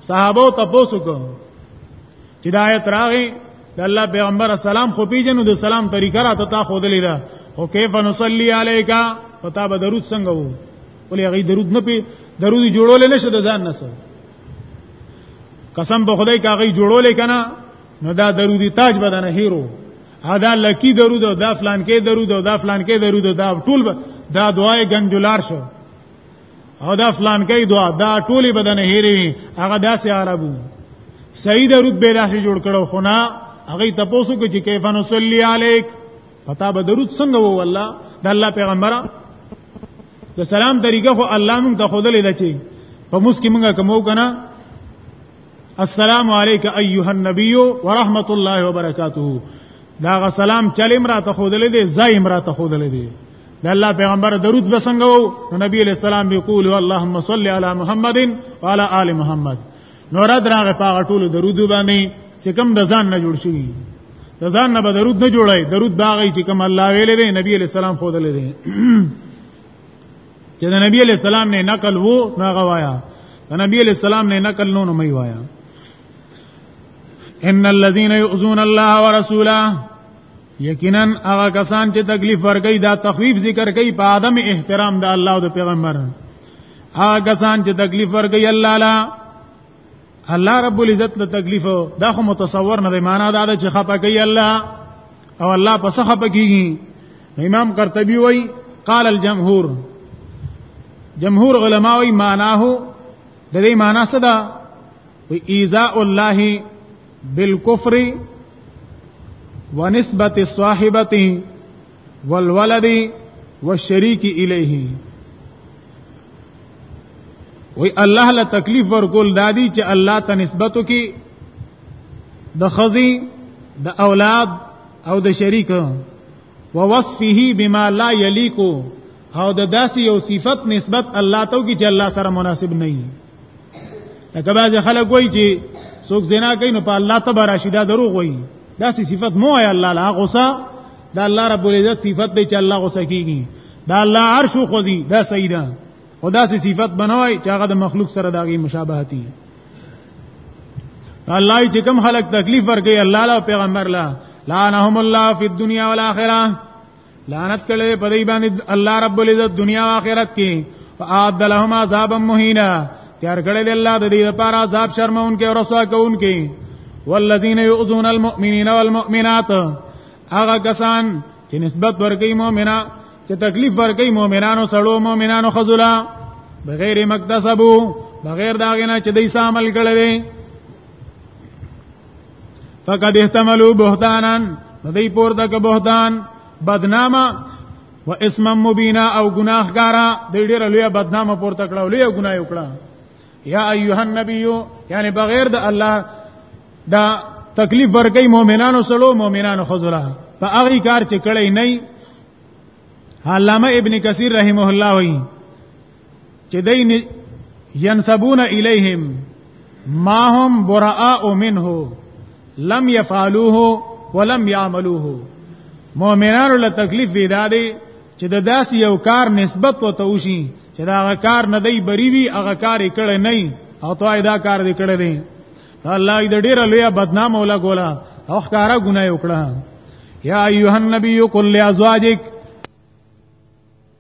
صحابه تاسو کو چې دا آیت راغی د الله پیغمبر سلام خو پیجنو د سلام طریقه را ته خو دلی دا او کیف نصلی علیکا پتا به درود څنګه وو ولې هغه درود نه پی درود جوړول نه شو د ځان نه سره قسم په خدای کاغی جوړول کنه نو دا درودی تاج بدن هیرو دا لکی درود او دا فلان کې درود او دا فلان کې درود او دا ټول با دا دعای ګنجولار شو او دا فلان کې دعا دا ټولې بدن هېری هغه داسې عربو صحیح درود به داسې جوړ کړو خو نه هغه تاسو کې چې کیف نصلی علیک پتا به درود څنګه وو والله د الله پیغمبره د سلام طریقه خو الله مونږ ته خودلې ده چې په موس کې مونږه کومو کنه السلام علیک ایها النبی ورحمت الله وبرکاته دا غ سلام چل امرا ته خودلې دي زای امرا ته خودلې دي د الله پیغمبر درود بسنګ وو نبی علیہ السلام به قول اللهم صل علی محمد وعلى آل محمد نور دراغه پاغه ټول درود باندې چې کوم د ځان نه جوړ شوی د ځان نه به درود نه جوړای درود باغی چې کوم الله ویلې دی نبی علیہ السلام خو دلې دی چې د نبی علی السلام نه نقل وو نه غوایا د نبی علی السلام نه نقل نو نه مې وایا ان الذين يؤذون الله ورسوله یقینا هغه کسان چې تکلیف ورګي دا تخویف ذکر کوي په ادم احترام د الله او د پیغمبر هغه کسان چې تکلیف ورګي الله لا الله رب العزت له تکلیف دا خو متصور نه دی معنا دا ده چې خپه کوي الله او الله په څه خپه کیږي امام قرطبي وای قال الجمهور جمهور علما وای معناه د دې معنا څه ده وی ایزاء الله بالکفر ونسبت صاحبته والولد والشريك الیه وی الله له تکلیف ورکول دادی چې الله ته نسبت کی د خزي د اولاد او د شریک و وصفه بما لا یلیکو او د داسې یو صفت نسبت الله ته کی چې الله سره مناسب نه وي لکه بعض خلک وایي چې څوک زنا کوي نو په الله تبارک راشدا دروغ وایي دا سي صفت مو یا الله لا غصه دا الله رب العزت صفت دی چې الله غصه کیږي دا الله عرش خوځي دا صحیح ده او دا سي صفت بنوي چې هغه د مخلوق سره داغي مشابهتي الله چې کوم خلک تکلیف ورکړي الله له پیغمبر لا لعنهم الله فی الدنیا والآخرة لعنت کړي په دې باندې الله رب العزت دنیا او آخرت کې اعد لهم عذابا مهینا تیار کړي دی الله د دې لپاره عذاب شرمونکي او رسوا کوونکي والذین یؤذون المؤمنین والمؤمنات هغه کسان چې نسبت ورکړي مؤمنا چې تکلیف ورکړي مؤمنانو سړو مؤمنانو خذلا بغیر مکتسبو بغیر داغه نه چې دای سامل کړي فقد احتملوا بهتانا دوی پورته ک بهتان بدنامه و اسم مبینا او گناهګارا د ډیر لوی بدنامه پورته کړه لوی ګناه وکړه یا ایها النبی یعنی بغیر د الله دا تکلیف ورکې مؤمنانو سره مؤمنانو خذله په هغه کار چې کړی نه علامه ابن کثیر رحمه الله وایي چې دین ينسبون الیهم ما هم براء منه لم يفعلوه ولم يعملوه مؤمنانو له تکلیف دی دادی چې د داس یو کار نسبت وته وشي چې دا هغه کار نه دی بری وی هغه کار یې کړی نه او توای دا کار دې کړی دی الله دې ډیر لوی بدنام ولا ګولا او ښکارا ګناه وکړه یا ایها النبی قل لازواجک